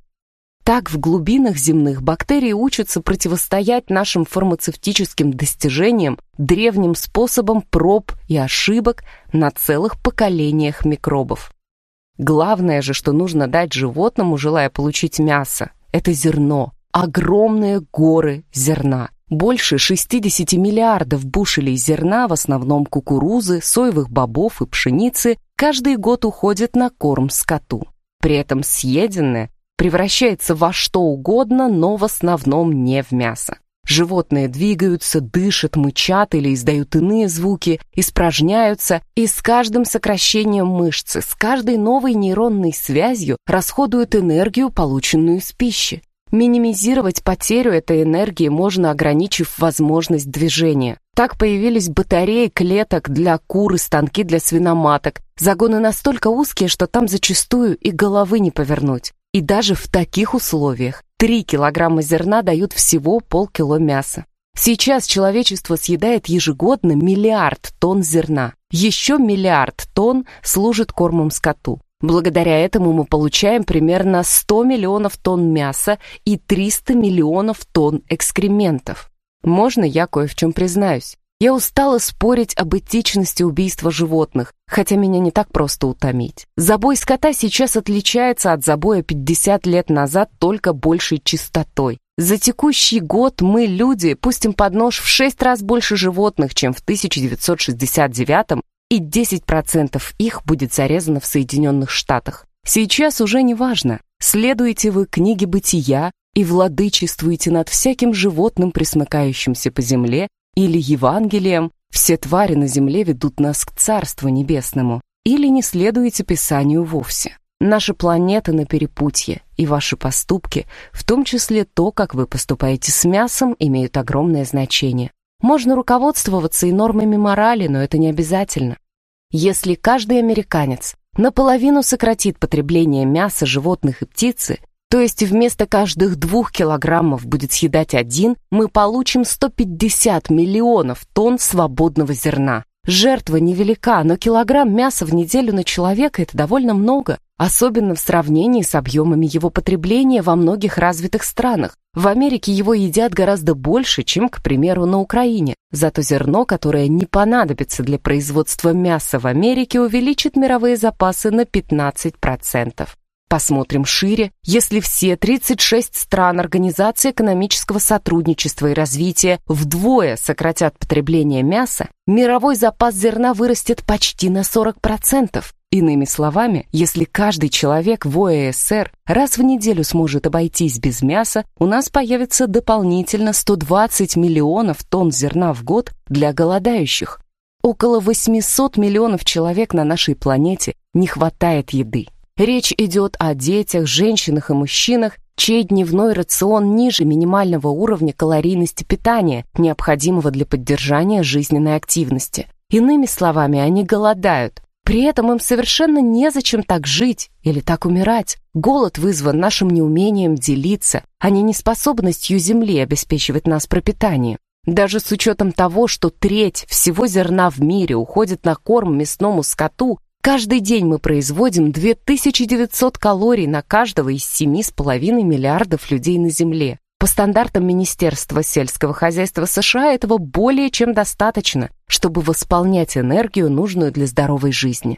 Так в глубинах земных бактерии учатся противостоять нашим фармацевтическим достижениям древним способом проб и ошибок на целых поколениях микробов. Главное же, что нужно дать животному, желая получить мясо, это зерно, огромные горы зерна. Больше 60 миллиардов бушелей зерна, в основном кукурузы, соевых бобов и пшеницы, каждый год уходит на корм скоту. При этом съеденное превращается во что угодно, но в основном не в мясо. Животные двигаются, дышат, мычат или издают иные звуки, испражняются, и с каждым сокращением мышцы, с каждой новой нейронной связью расходуют энергию, полученную из пищи. Минимизировать потерю этой энергии можно, ограничив возможность движения. Так появились батареи клеток для кур и станки для свиноматок. Загоны настолько узкие, что там зачастую и головы не повернуть. И даже в таких условиях 3 килограмма зерна дают всего полкило мяса. Сейчас человечество съедает ежегодно миллиард тонн зерна. Еще миллиард тонн служит кормом скоту. Благодаря этому мы получаем примерно 100 миллионов тонн мяса и 300 миллионов тонн экскрементов. Можно я кое в чем признаюсь? Я устала спорить об этичности убийства животных, хотя меня не так просто утомить. Забой скота сейчас отличается от забоя 50 лет назад только большей чистотой. За текущий год мы, люди, пустим под нож в 6 раз больше животных, чем в 1969 и 10% их будет зарезано в Соединенных Штатах. Сейчас уже не важно, следуете вы книге бытия и владычествуете над всяким животным, присмыкающимся по земле, или Евангелием «Все твари на земле ведут нас к Царству Небесному», или не следуете Писанию вовсе. Наша планета на перепутье, и ваши поступки, в том числе то, как вы поступаете с мясом, имеют огромное значение. Можно руководствоваться и нормами морали, но это не обязательно. Если каждый американец наполовину сократит потребление мяса, животных и птицы, то есть вместо каждых двух килограммов будет съедать один, мы получим 150 миллионов тонн свободного зерна. Жертва невелика, но килограмм мяса в неделю на человека – это довольно много, особенно в сравнении с объемами его потребления во многих развитых странах. В Америке его едят гораздо больше, чем, к примеру, на Украине. Зато зерно, которое не понадобится для производства мяса в Америке, увеличит мировые запасы на 15%. Посмотрим шире. Если все 36 стран Организации экономического сотрудничества и развития вдвое сократят потребление мяса, мировой запас зерна вырастет почти на 40%. Иными словами, если каждый человек в ОЭСР раз в неделю сможет обойтись без мяса, у нас появится дополнительно 120 миллионов тонн зерна в год для голодающих. Около 800 миллионов человек на нашей планете не хватает еды. Речь идет о детях, женщинах и мужчинах, чей дневной рацион ниже минимального уровня калорийности питания, необходимого для поддержания жизненной активности. Иными словами, они голодают. При этом им совершенно незачем так жить или так умирать. Голод вызван нашим неумением делиться, а не неспособностью Земли обеспечивать нас пропитанием. Даже с учетом того, что треть всего зерна в мире уходит на корм мясному скоту, Каждый день мы производим 2900 калорий на каждого из 7,5 миллиардов людей на Земле. По стандартам Министерства сельского хозяйства США этого более чем достаточно, чтобы восполнять энергию, нужную для здоровой жизни.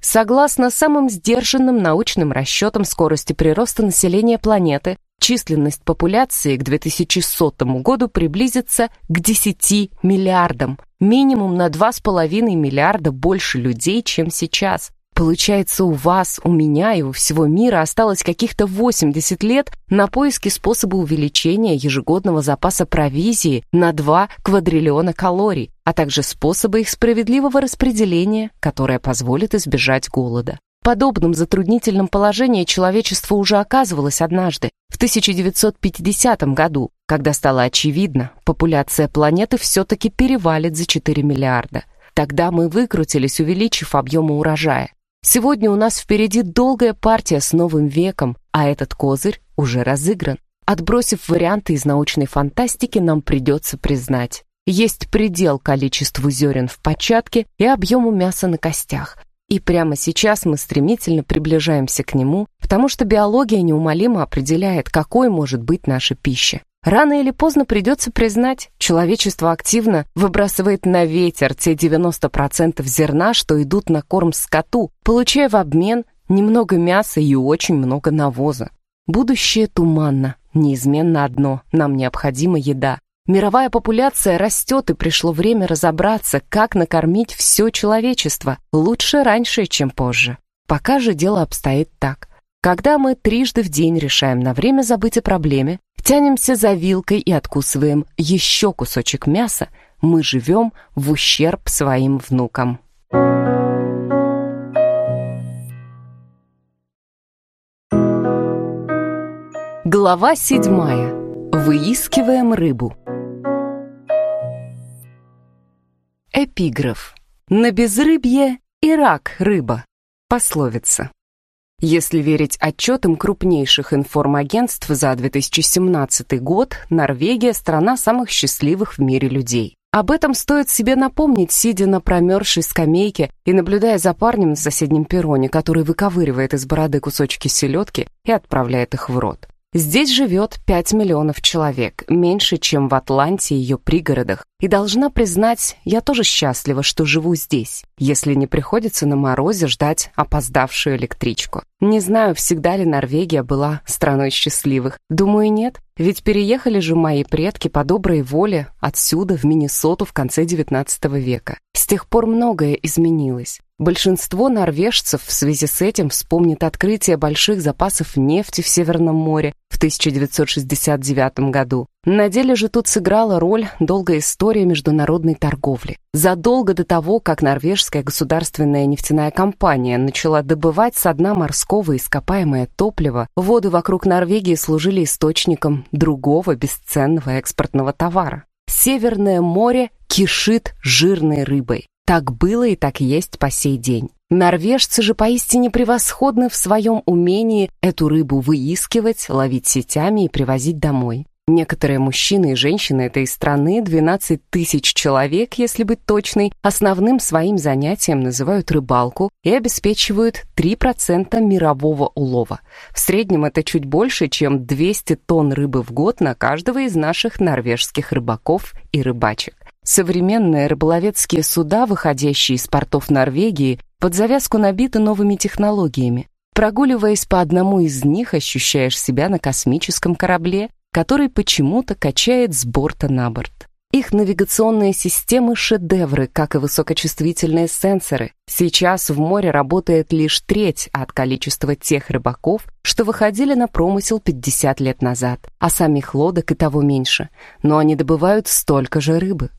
Согласно самым сдержанным научным расчетам скорости прироста населения планеты, численность популяции к 2100 году приблизится к 10 миллиардам, минимум на 2,5 миллиарда больше людей, чем сейчас. Получается, у вас, у меня и у всего мира осталось каких-то 80 лет на поиски способа увеличения ежегодного запаса провизии на 2 квадриллиона калорий, а также способа их справедливого распределения, которое позволит избежать голода. подобном затруднительном положении человечество уже оказывалось однажды, в 1950 году, когда стало очевидно, популяция планеты все-таки перевалит за 4 миллиарда. Тогда мы выкрутились, увеличив объемы урожая. Сегодня у нас впереди долгая партия с новым веком, а этот козырь уже разыгран. Отбросив варианты из научной фантастики, нам придется признать, есть предел количеству зерен в початке и объему мяса на костях. И прямо сейчас мы стремительно приближаемся к нему, потому что биология неумолимо определяет, какой может быть наша пища. Рано или поздно придется признать, человечество активно выбрасывает на ветер те 90% зерна, что идут на корм скоту, получая в обмен немного мяса и очень много навоза. Будущее туманно, неизменно одно, нам необходима еда. Мировая популяция растет, и пришло время разобраться, как накормить все человечество, лучше раньше, чем позже. Пока же дело обстоит так. Когда мы трижды в день решаем на время забыть о проблеме, тянемся за вилкой и откусываем еще кусочек мяса, мы живем в ущерб своим внукам. Глава седьмая. Выискиваем рыбу. Эпиграф. На безрыбье и рак рыба. Пословица. Если верить отчетам крупнейших информагентств за 2017 год, Норвегия – страна самых счастливых в мире людей. Об этом стоит себе напомнить, сидя на промерзшей скамейке и наблюдая за парнем на соседнем перроне, который выковыривает из бороды кусочки селедки и отправляет их в рот. Здесь живет 5 миллионов человек, меньше, чем в Атланте и ее пригородах. И должна признать, я тоже счастлива, что живу здесь, если не приходится на морозе ждать опоздавшую электричку. Не знаю, всегда ли Норвегия была страной счастливых. Думаю, нет. Ведь переехали же мои предки по доброй воле отсюда в Миннесоту в конце XIX века. С тех пор многое изменилось. Большинство норвежцев в связи с этим вспомнит открытие больших запасов нефти в Северном море в 1969 году. На деле же тут сыграла роль долгая история международной торговли. Задолго до того, как норвежская государственная нефтяная компания начала добывать со дна морского ископаемое топливо, воды вокруг Норвегии служили источником другого бесценного экспортного товара. Северное море кишит жирной рыбой. Так было и так есть по сей день. Норвежцы же поистине превосходны в своем умении эту рыбу выискивать, ловить сетями и привозить домой. Некоторые мужчины и женщины этой страны, 12 тысяч человек, если быть точной, основным своим занятием называют рыбалку и обеспечивают 3% мирового улова. В среднем это чуть больше, чем 200 тонн рыбы в год на каждого из наших норвежских рыбаков и рыбачек. Современные рыболовецкие суда, выходящие из портов Норвегии, под завязку набиты новыми технологиями. Прогуливаясь по одному из них, ощущаешь себя на космическом корабле, который почему-то качает с борта на борт. Их навигационные системы — шедевры, как и высокочувствительные сенсоры. Сейчас в море работает лишь треть от количества тех рыбаков, что выходили на промысел 50 лет назад, а самих лодок и того меньше. Но они добывают столько же рыбы.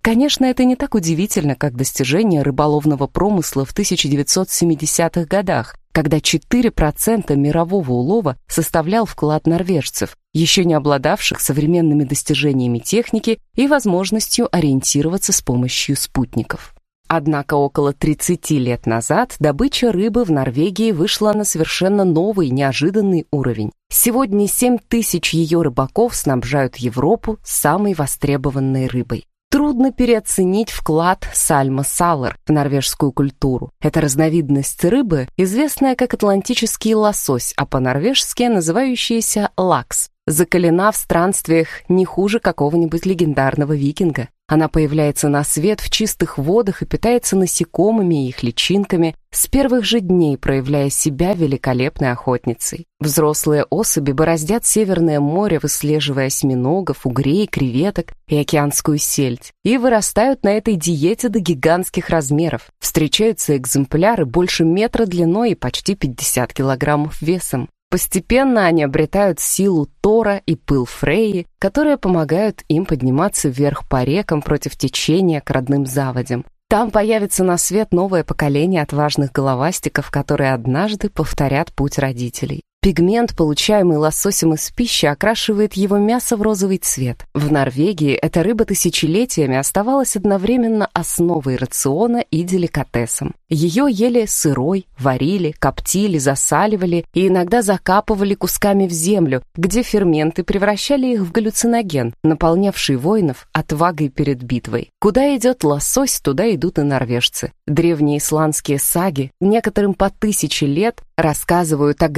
Конечно, это не так удивительно, как достижение рыболовного промысла в 1970-х годах, когда 4% мирового улова составлял вклад норвежцев, еще не обладавших современными достижениями техники и возможностью ориентироваться с помощью спутников. Однако около 30 лет назад добыча рыбы в Норвегии вышла на совершенно новый, неожиданный уровень. Сегодня 7 тысяч ее рыбаков снабжают Европу самой востребованной рыбой. Трудно переоценить вклад сальма салер в норвежскую культуру. Это разновидность рыбы, известная как атлантический лосось, а по-норвежски называющаяся лакс. Закалена в странствиях не хуже какого-нибудь легендарного викинга. Она появляется на свет в чистых водах и питается насекомыми и их личинками, с первых же дней проявляя себя великолепной охотницей. Взрослые особи бороздят Северное море, выслеживая осьминогов, угрей, креветок и океанскую сельдь, и вырастают на этой диете до гигантских размеров. Встречаются экземпляры больше метра длиной и почти 50 килограммов весом. Постепенно они обретают силу Тора и пыл Фрейи, которые помогают им подниматься вверх по рекам против течения к родным заводям. Там появится на свет новое поколение отважных головастиков, которые однажды повторят путь родителей. Пигмент, получаемый лососем из пищи, окрашивает его мясо в розовый цвет. В Норвегии эта рыба тысячелетиями оставалась одновременно основой рациона и деликатесом. Ее ели сырой, варили, коптили, засаливали и иногда закапывали кусками в землю, где ферменты превращали их в галлюциноген, наполнявший воинов отвагой перед битвой. Куда идет лосось, туда идут и норвежцы. Древние исландские саги, некоторым по тысяче лет, рассказывают о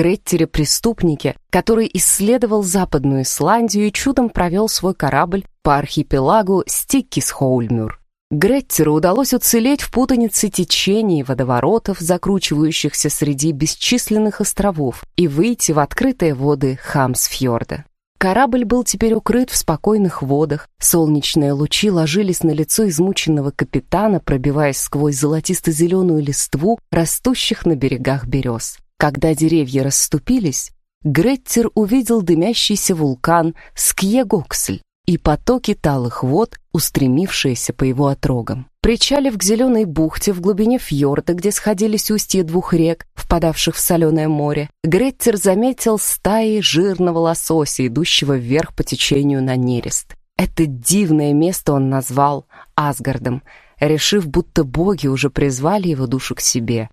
Греттере-преступнике, который исследовал Западную Исландию и чудом провел свой корабль по архипелагу Стиккисхоульмюр. Греттеру удалось уцелеть в путанице течений водоворотов, закручивающихся среди бесчисленных островов, и выйти в открытые воды Хамсфьорда. Корабль был теперь укрыт в спокойных водах, солнечные лучи ложились на лицо измученного капитана, пробиваясь сквозь золотисто-зеленую листву растущих на берегах берез. Когда деревья расступились, Греттер увидел дымящийся вулкан Скьегоксль и потоки талых вод, устремившиеся по его отрогам. Причалив к зеленой бухте в глубине фьорда, где сходились устья двух рек, впадавших в соленое море, Греттер заметил стаи жирного лосося, идущего вверх по течению на нерест. Это дивное место он назвал Асгардом, решив, будто боги уже призвали его душу к себе.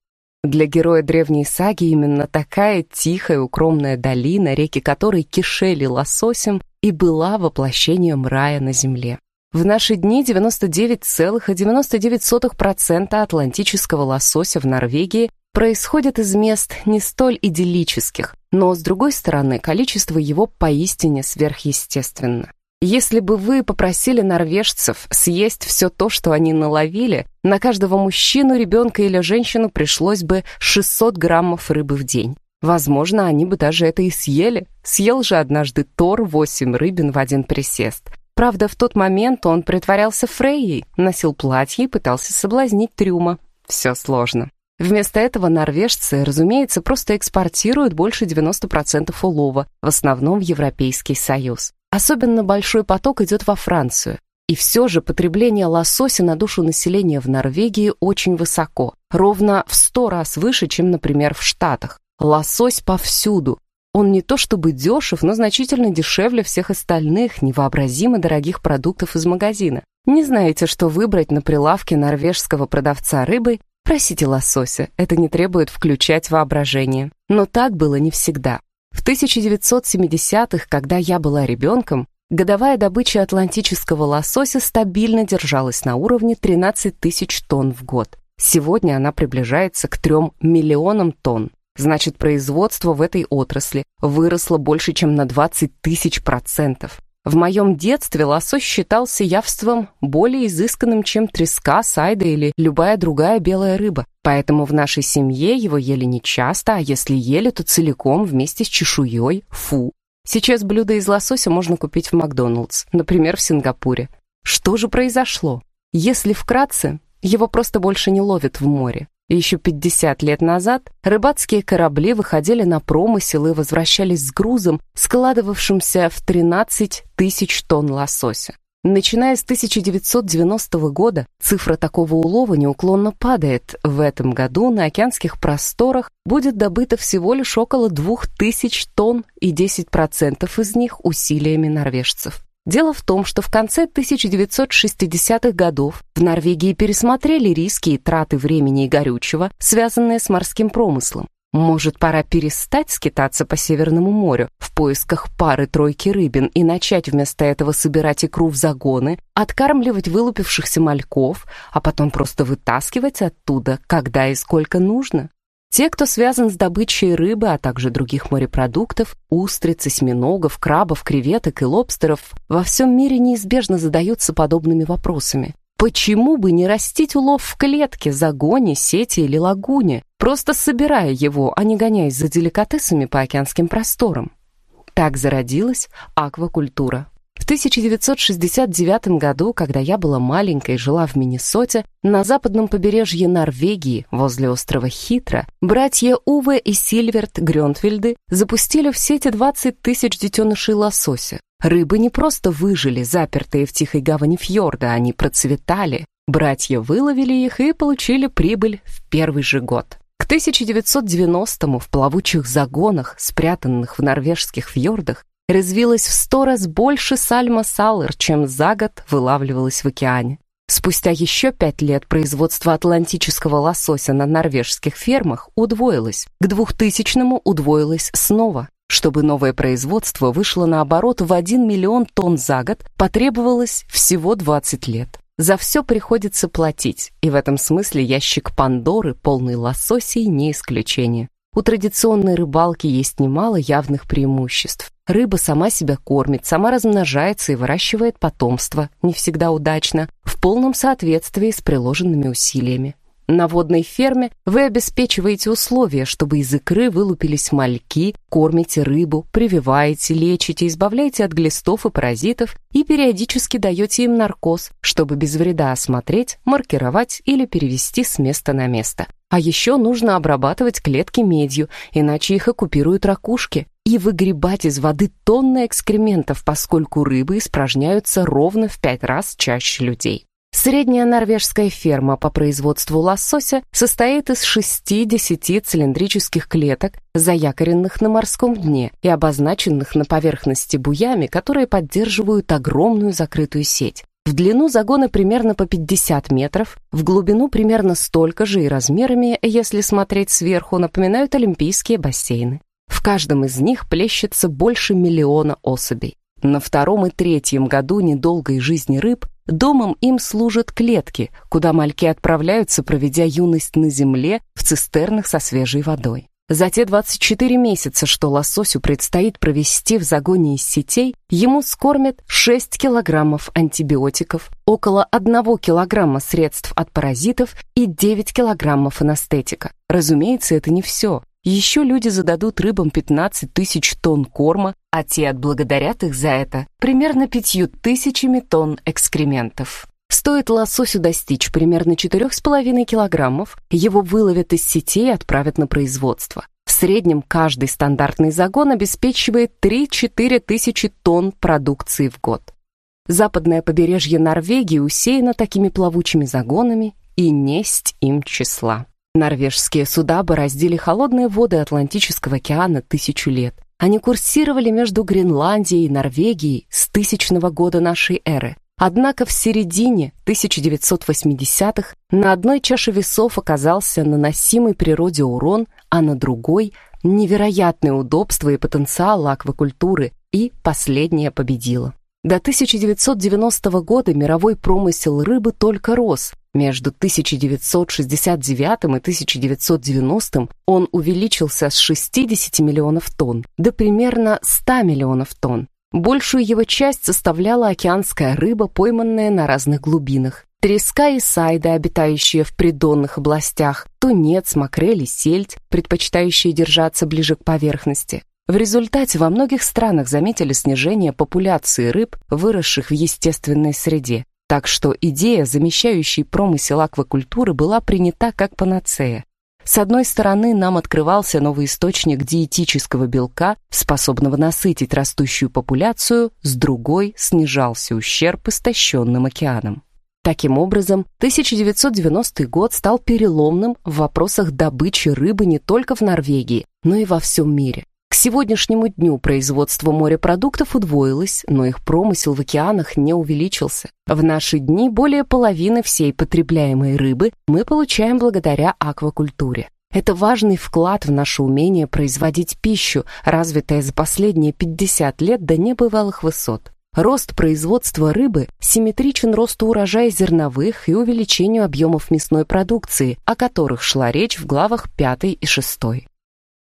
Для героя древней саги именно такая тихая укромная долина, реки которой кишели лососем, и была воплощением рая на земле. В наши дни 99,99% атлантического лосося в Норвегии происходит из мест не столь идиллических, но, с другой стороны, количество его поистине сверхъестественно. Если бы вы попросили норвежцев съесть все то, что они наловили, на каждого мужчину, ребенка или женщину пришлось бы 600 граммов рыбы в день. Возможно, они бы даже это и съели. Съел же однажды Тор 8 рыбин в один присест. Правда, в тот момент он притворялся Фрейей, носил платье и пытался соблазнить Трюма. Все сложно. Вместо этого норвежцы, разумеется, просто экспортируют больше 90% улова, в основном в Европейский Союз. Особенно большой поток идет во Францию. И все же потребление лосося на душу населения в Норвегии очень высоко, ровно в 100 раз выше, чем, например, в Штатах. Лосось повсюду. Он не то чтобы дешев, но значительно дешевле всех остальных невообразимо дорогих продуктов из магазина. Не знаете, что выбрать на прилавке норвежского продавца рыбы? Просите лосося, это не требует включать воображение. Но так было не всегда. В 1970-х, когда я была ребенком, годовая добыча атлантического лосося стабильно держалась на уровне 13 тысяч тонн в год. Сегодня она приближается к 3 миллионам тонн. Значит, производство в этой отрасли выросло больше, чем на 20 тысяч процентов. В моем детстве лосось считался явством более изысканным, чем треска, сайда или любая другая белая рыба. Поэтому в нашей семье его ели не часто, а если ели, то целиком вместе с чешуей. Фу. Сейчас блюдо из лосося можно купить в Макдоналдс, например, в Сингапуре. Что же произошло? Если вкратце, его просто больше не ловят в море. Еще 50 лет назад рыбацкие корабли выходили на промысел и возвращались с грузом, складывавшимся в 13 тысяч тонн лосося. Начиная с 1990 года цифра такого улова неуклонно падает. В этом году на океанских просторах будет добыто всего лишь около 2000 тонн, и 10% из них усилиями норвежцев. Дело в том, что в конце 1960-х годов в Норвегии пересмотрели риски и траты времени и горючего, связанные с морским промыслом. Может, пора перестать скитаться по Северному морю в поисках пары-тройки рыбин и начать вместо этого собирать икру в загоны, откармливать вылупившихся мальков, а потом просто вытаскивать оттуда, когда и сколько нужно? Те, кто связан с добычей рыбы, а также других морепродуктов, устриц, осьминогов, крабов, креветок и лобстеров, во всем мире неизбежно задаются подобными вопросами. Почему бы не растить улов в клетке, загоне, сети или лагуне, просто собирая его, а не гоняясь за деликатесами по океанским просторам? Так зародилась аквакультура. В 1969 году, когда я была маленькой и жила в Миннесоте, на западном побережье Норвегии, возле острова Хитра, братья Уве и Сильверт Грёнтвельды запустили в сети 20 тысяч детенышей лосося. Рыбы не просто выжили, запертые в тихой гавани фьорда, они процветали. Братья выловили их и получили прибыль в первый же год. К 1990-му в плавучих загонах, спрятанных в норвежских фьордах, развилось в сто раз больше сальма-салер, чем за год вылавливалось в океане. Спустя еще пять лет производство атлантического лосося на норвежских фермах удвоилось, к 2000-му удвоилось снова. Чтобы новое производство вышло на оборот в 1 миллион тонн за год, потребовалось всего 20 лет. За все приходится платить, и в этом смысле ящик Пандоры, полный лососей, не исключение. У традиционной рыбалки есть немало явных преимуществ. Рыба сама себя кормит, сама размножается и выращивает потомство, не всегда удачно, в полном соответствии с приложенными усилиями. На водной ферме вы обеспечиваете условия, чтобы из икры вылупились мальки, кормите рыбу, прививаете, лечите, избавляете от глистов и паразитов и периодически даете им наркоз, чтобы без вреда осмотреть, маркировать или перевести с места на место. А еще нужно обрабатывать клетки медью, иначе их оккупируют ракушки, и выгребать из воды тонны экскрементов, поскольку рыбы испражняются ровно в пять раз чаще людей. Средняя норвежская ферма по производству лосося состоит из 6-10 цилиндрических клеток, заякоренных на морском дне и обозначенных на поверхности буями, которые поддерживают огромную закрытую сеть. В длину загоны примерно по 50 метров, в глубину примерно столько же и размерами, если смотреть сверху, напоминают олимпийские бассейны. В каждом из них плещется больше миллиона особей. На втором и третьем году недолгой жизни рыб домом им служат клетки, куда мальки отправляются, проведя юность на земле в цистернах со свежей водой. За те 24 месяца, что лососю предстоит провести в загоне из сетей, ему скормят 6 килограммов антибиотиков, около 1 килограмма средств от паразитов и 9 килограммов анестетика. Разумеется, это не все. Еще люди зададут рыбам 15 тысяч тонн корма, а те отблагодарят их за это примерно пятью тысячами тонн экскрементов. Стоит лососю достичь примерно 4,5 килограммов, его выловят из сетей и отправят на производство. В среднем каждый стандартный загон обеспечивает 3-4 тысячи тонн продукции в год. Западное побережье Норвегии усеяно такими плавучими загонами и несть им числа. Норвежские суда бороздили холодные воды Атлантического океана тысячу лет. Они курсировали между Гренландией и Норвегией с тысячного года нашей эры. Однако в середине 1980-х на одной чаше весов оказался наносимый природе урон, а на другой — невероятное удобство и потенциал аквакультуры, и последнее победило. До 1990 года мировой промысел рыбы только рос, между 1969 и 1990 он увеличился с 60 миллионов тонн до примерно 100 миллионов тонн. Большую его часть составляла океанская рыба, пойманная на разных глубинах. Треска и сайда, обитающие в придонных областях, тунец, макрель и сельдь, предпочитающие держаться ближе к поверхности. В результате во многих странах заметили снижение популяции рыб, выросших в естественной среде. Так что идея, замещающей промысел аквакультуры, была принята как панацея. С одной стороны, нам открывался новый источник диетического белка, способного насытить растущую популяцию, с другой снижался ущерб истощенным океанам. Таким образом, 1990 год стал переломным в вопросах добычи рыбы не только в Норвегии, но и во всем мире. Сегодняшнему дню производство морепродуктов удвоилось, но их промысел в океанах не увеличился. В наши дни более половины всей потребляемой рыбы мы получаем благодаря аквакультуре. Это важный вклад в наше умение производить пищу, развитое за последние 50 лет до небывалых высот. Рост производства рыбы симметричен росту урожая зерновых и увеличению объемов мясной продукции, о которых шла речь в главах 5 и 6.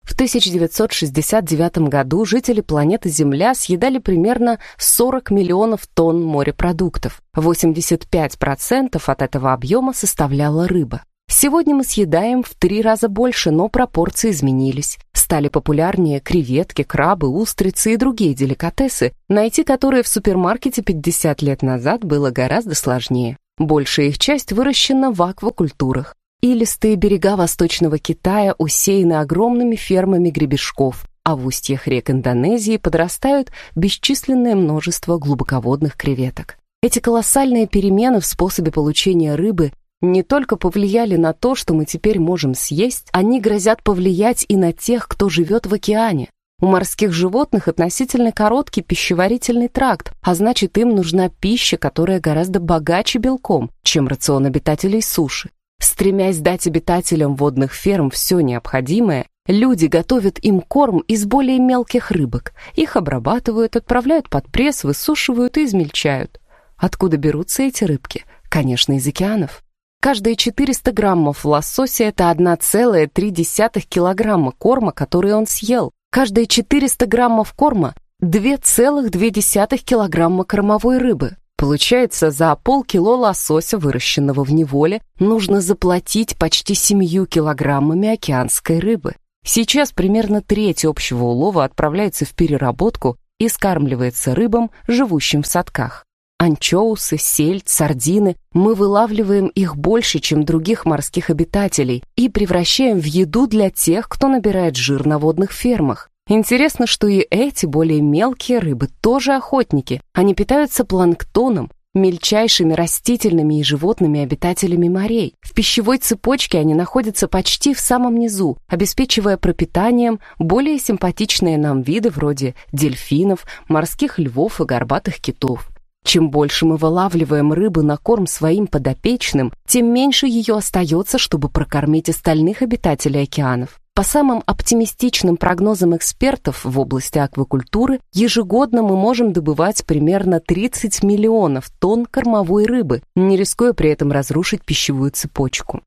В 1969 году жители планеты Земля съедали примерно 40 миллионов тонн морепродуктов. 85% от этого объема составляла рыба. Сегодня мы съедаем в три раза больше, но пропорции изменились. Стали популярнее креветки, крабы, устрицы и другие деликатесы, найти которые в супермаркете 50 лет назад было гораздо сложнее. Большая их часть выращена в аквакультурах. Илистые берега Восточного Китая усеяны огромными фермами гребешков, а в устьях рек Индонезии подрастают бесчисленное множество глубоководных креветок. Эти колоссальные перемены в способе получения рыбы не только повлияли на то, что мы теперь можем съесть, они грозят повлиять и на тех, кто живет в океане. У морских животных относительно короткий пищеварительный тракт, а значит им нужна пища, которая гораздо богаче белком, чем рацион обитателей суши. Стремясь дать обитателям водных ферм все необходимое, люди готовят им корм из более мелких рыбок. Их обрабатывают, отправляют под пресс, высушивают и измельчают. Откуда берутся эти рыбки? Конечно, из океанов. Каждые 400 граммов лосося – это 1,3 килограмма корма, который он съел. Каждые 400 граммов корма – 2,2 килограмма кормовой рыбы. Получается, за полкило лосося, выращенного в неволе, нужно заплатить почти 7 килограммами океанской рыбы. Сейчас примерно треть общего улова отправляется в переработку и скармливается рыбам, живущим в садках. Анчоусы, сельдь, сардины – мы вылавливаем их больше, чем других морских обитателей и превращаем в еду для тех, кто набирает жир на водных фермах. Интересно, что и эти более мелкие рыбы тоже охотники. Они питаются планктоном, мельчайшими растительными и животными обитателями морей. В пищевой цепочке они находятся почти в самом низу, обеспечивая пропитанием более симпатичные нам виды вроде дельфинов, морских львов и горбатых китов. Чем больше мы вылавливаем рыбы на корм своим подопечным, тем меньше ее остается, чтобы прокормить остальных обитателей океанов. По самым оптимистичным прогнозам экспертов в области аквакультуры, ежегодно мы можем добывать примерно 30 миллионов тонн кормовой рыбы, не рискуя при этом разрушить пищевую цепочку.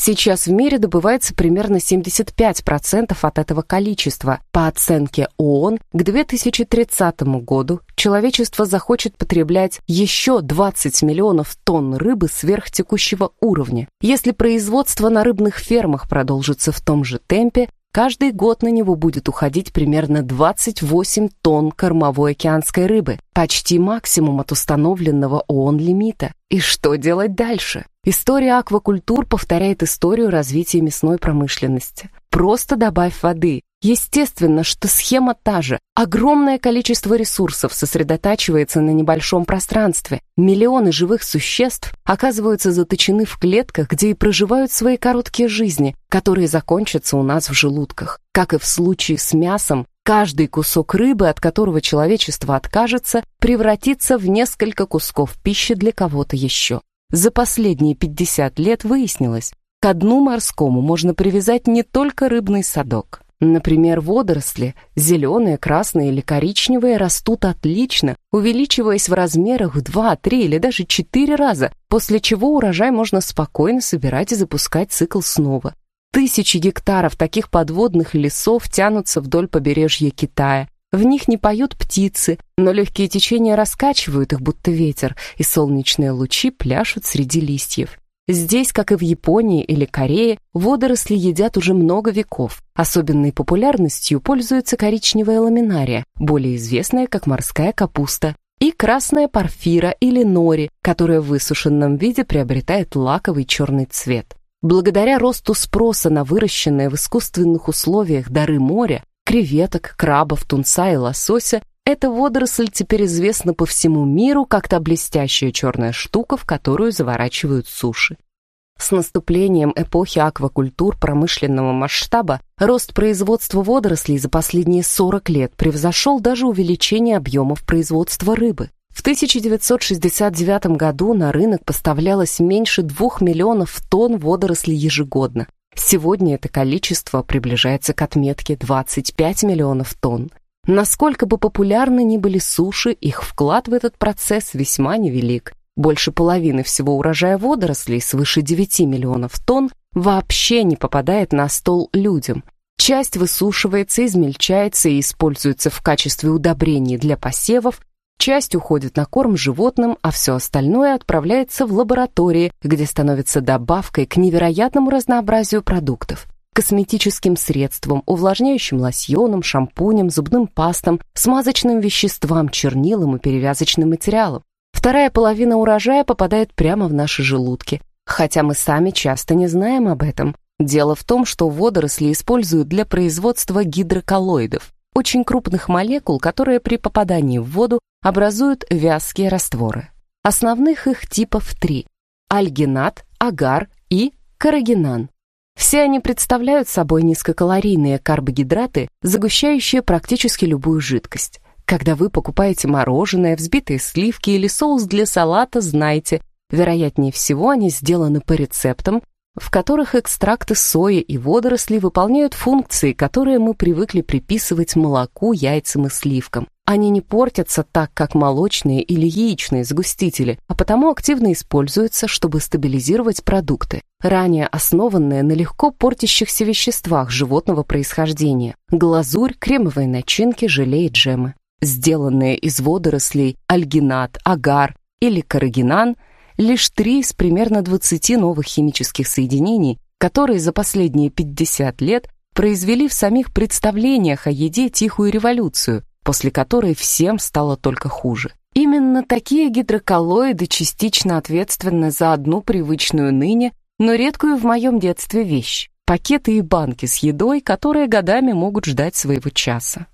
Сейчас в мире добывается примерно 75% от этого количества. По оценке ООН, к 2030 году человечество захочет потреблять еще 20 миллионов тонн рыбы сверх текущего уровня. Если производство на рыбных фермах продолжится в том же темпе, Каждый год на него будет уходить примерно 28 тонн кормовой океанской рыбы, почти максимум от установленного ООН лимита. И что делать дальше? История аквакультур повторяет историю развития мясной промышленности. Просто добавь воды. Естественно, что схема та же. Огромное количество ресурсов сосредотачивается на небольшом пространстве. Миллионы живых существ оказываются заточены в клетках, где и проживают свои короткие жизни, которые закончатся у нас в желудках. Как и в случае с мясом, каждый кусок рыбы, от которого человечество откажется, превратится в несколько кусков пищи для кого-то еще. За последние 50 лет выяснилось, к дну морскому можно привязать не только рыбный садок. Например, водоросли, зеленые, красные или коричневые, растут отлично, увеличиваясь в размерах в 2, 3 или даже 4 раза, после чего урожай можно спокойно собирать и запускать цикл снова. Тысячи гектаров таких подводных лесов тянутся вдоль побережья Китая, в них не поют птицы, но легкие течения раскачивают их, будто ветер, и солнечные лучи пляшут среди листьев. Здесь, как и в Японии или Корее, водоросли едят уже много веков. Особенной популярностью пользуется коричневая ламинария, более известная как морская капуста, и красная порфира или нори, которая в высушенном виде приобретает лаковый черный цвет. Благодаря росту спроса на выращенные в искусственных условиях дары моря, креветок, крабов, тунца и лосося, эта водоросль теперь известна по всему миру как та блестящая черная штука, в которую заворачивают суши. С наступлением эпохи аквакультур промышленного масштаба рост производства водорослей за последние 40 лет превзошел даже увеличение объемов производства рыбы. В 1969 году на рынок поставлялось меньше 2 миллионов тонн водорослей ежегодно, Сегодня это количество приближается к отметке 25 миллионов тонн. Насколько бы популярны ни были суши, их вклад в этот процесс весьма невелик. Больше половины всего урожая водорослей, свыше 9 миллионов тонн, вообще не попадает на стол людям. Часть высушивается, измельчается и используется в качестве удобрений для посевов, Часть уходит на корм животным, а все остальное отправляется в лаборатории, где становится добавкой к невероятному разнообразию продуктов. Косметическим средствам, увлажняющим лосьоном, шампунем, зубным пастам, смазочным веществам, чернилам и перевязочным материалам. Вторая половина урожая попадает прямо в наши желудки, хотя мы сами часто не знаем об этом. Дело в том, что водоросли используют для производства гидроколлоидов, очень крупных молекул, которые при попадании в воду образуют вязкие растворы. Основных их типов три – альгинат, агар и карагинан. Все они представляют собой низкокалорийные карбогидраты, загущающие практически любую жидкость. Когда вы покупаете мороженое, взбитые сливки или соус для салата, знайте, вероятнее всего они сделаны по рецептам, в которых экстракты сои и водорослей выполняют функции, которые мы привыкли приписывать молоку, яйцам и сливкам. Они не портятся так, как молочные или яичные сгустители, а потому активно используются, чтобы стабилизировать продукты, ранее основанные на легко портящихся веществах животного происхождения – глазурь, кремовые начинки, желе и джемы. Сделанные из водорослей альгинат, агар или карагинан – лишь три из примерно 20 новых химических соединений, которые за последние 50 лет произвели в самих представлениях о еде тихую революцию, после которой всем стало только хуже. Именно такие гидроколлоиды частично ответственны за одну привычную ныне, но редкую в моем детстве вещь – пакеты и банки с едой, которые годами могут ждать своего часа.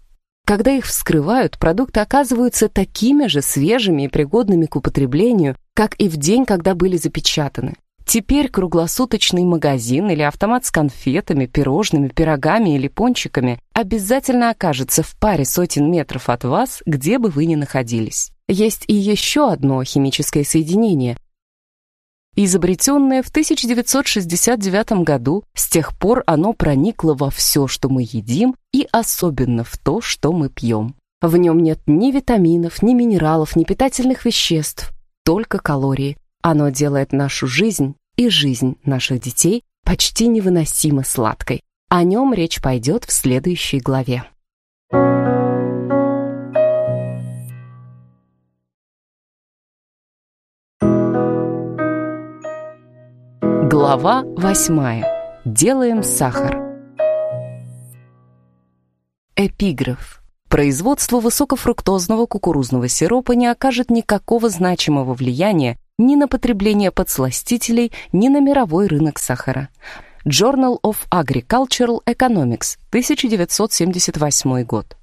Когда их вскрывают, продукты оказываются такими же свежими и пригодными к употреблению, как и в день, когда были запечатаны. Теперь круглосуточный магазин или автомат с конфетами, пирожными, пирогами или пончиками обязательно окажется в паре сотен метров от вас, где бы вы ни находились. Есть и еще одно химическое соединение, изобретенное в 1969 году, с тех пор оно проникло во все, что мы едим, и особенно в то, что мы пьем. В нем нет ни витаминов, ни минералов, ни питательных веществ, только калории. Оно делает нашу жизнь и жизнь наших детей почти невыносимо сладкой. О нем речь пойдет в следующей главе. Глава восьмая. Делаем сахар. Эпиграф. Производство высокофруктозного кукурузного сиропа не окажет никакого значимого влияния ни на потребление подсластителей, ни на мировой рынок сахара. Journal of Agricultural Economics, 1978 год.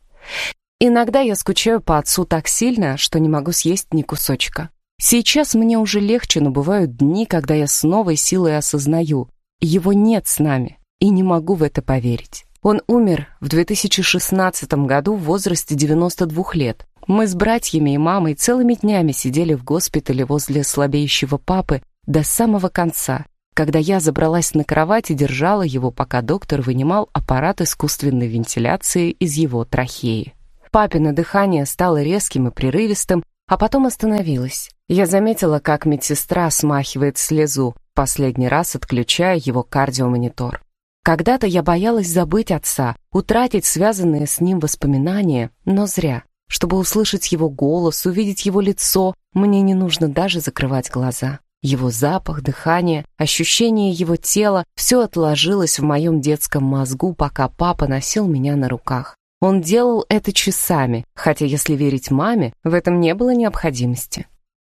Иногда я скучаю по отцу так сильно, что не могу съесть ни кусочка. Сейчас мне уже легче, но бывают дни, когда я с новой силой осознаю, его нет с нами, и не могу в это поверить. Он умер в 2016 году в возрасте 92 лет. Мы с братьями и мамой целыми днями сидели в госпитале возле слабеющего папы до самого конца, когда я забралась на кровать и держала его, пока доктор вынимал аппарат искусственной вентиляции из его трахеи. Папино дыхание стало резким и прерывистым, а потом остановилось. Я заметила, как медсестра смахивает слезу, последний раз отключая его кардиомонитор. Когда-то я боялась забыть отца, утратить связанные с ним воспоминания, но зря. Чтобы услышать его голос, увидеть его лицо, мне не нужно даже закрывать глаза. Его запах, дыхание, ощущение его тела — все отложилось в моем детском мозгу, пока папа носил меня на руках. Он делал это часами, хотя, если верить маме, в этом не было необходимости.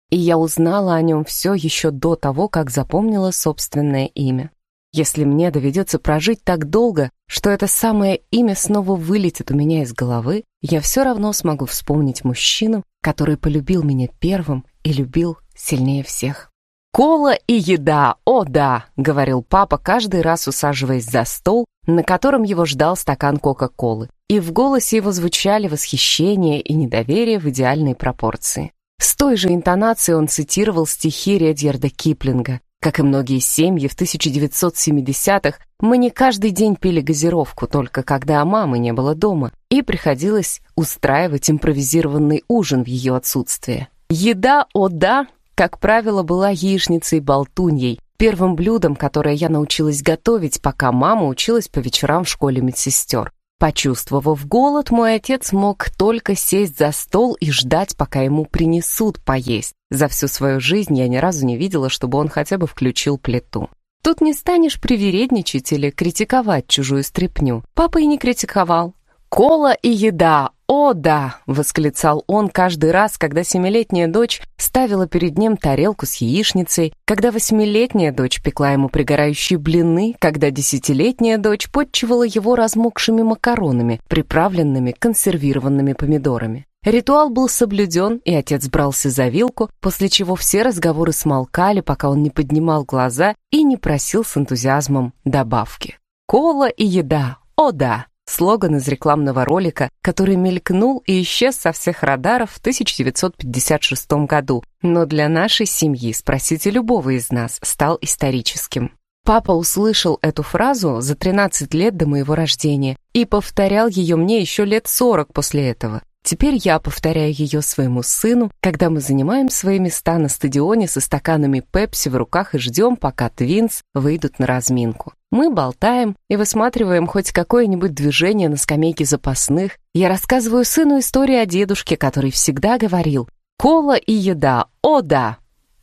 И я узнала о нем все еще до того, как запомнила собственное имя. Если мне доведется прожить так долго, что это самое имя снова вылетит у меня из головы, я все равно смогу вспомнить мужчину, который полюбил меня первым и любил сильнее всех. «Кола и еда, о да!» — говорил папа, каждый раз усаживаясь за стол, на котором его ждал стакан Кока-Колы. И в голосе его звучали восхищение и недоверие в идеальной пропорции. С той же интонацией он цитировал стихи Редьярда Киплинга, как и многие семьи в 1970-х, мы не каждый день пили газировку, только когда мамы не было дома, и приходилось устраивать импровизированный ужин в ее отсутствие. Еда, о да, как правило, была яичницей-болтуньей, первым блюдом, которое я научилась готовить, пока мама училась по вечерам в школе медсестер. Почувствовав голод, мой отец мог только сесть за стол и ждать, пока ему принесут поесть. За всю свою жизнь я ни разу не видела, чтобы он хотя бы включил плиту. Тут не станешь привередничать или критиковать чужую стряпню. Папа и не критиковал. «Кола и еда! «О, да!» — восклицал он каждый раз, когда семилетняя дочь ставила перед ним тарелку с яичницей, когда восьмилетняя дочь пекла ему пригорающие блины, когда десятилетняя дочь подчивала его размокшими макаронами, приправленными консервированными помидорами. Ритуал был соблюден, и отец брался за вилку, после чего все разговоры смолкали, пока он не поднимал глаза и не просил с энтузиазмом добавки. «Кола и еда! О да!» Слоган из рекламного ролика, который мелькнул и исчез со всех радаров в 1956 году, но для нашей семьи, спросите любого из нас, стал историческим. Папа услышал эту фразу за 13 лет до моего рождения и повторял ее мне еще лет 40 после этого. Теперь я повторяю ее своему сыну, когда мы занимаем свои места на стадионе со стаканами пепси в руках и ждем, пока твинс выйдут на разминку. Мы болтаем и высматриваем хоть какое-нибудь движение на скамейке запасных. Я рассказываю сыну историю о дедушке, который всегда говорил «Кола и еда, о да!»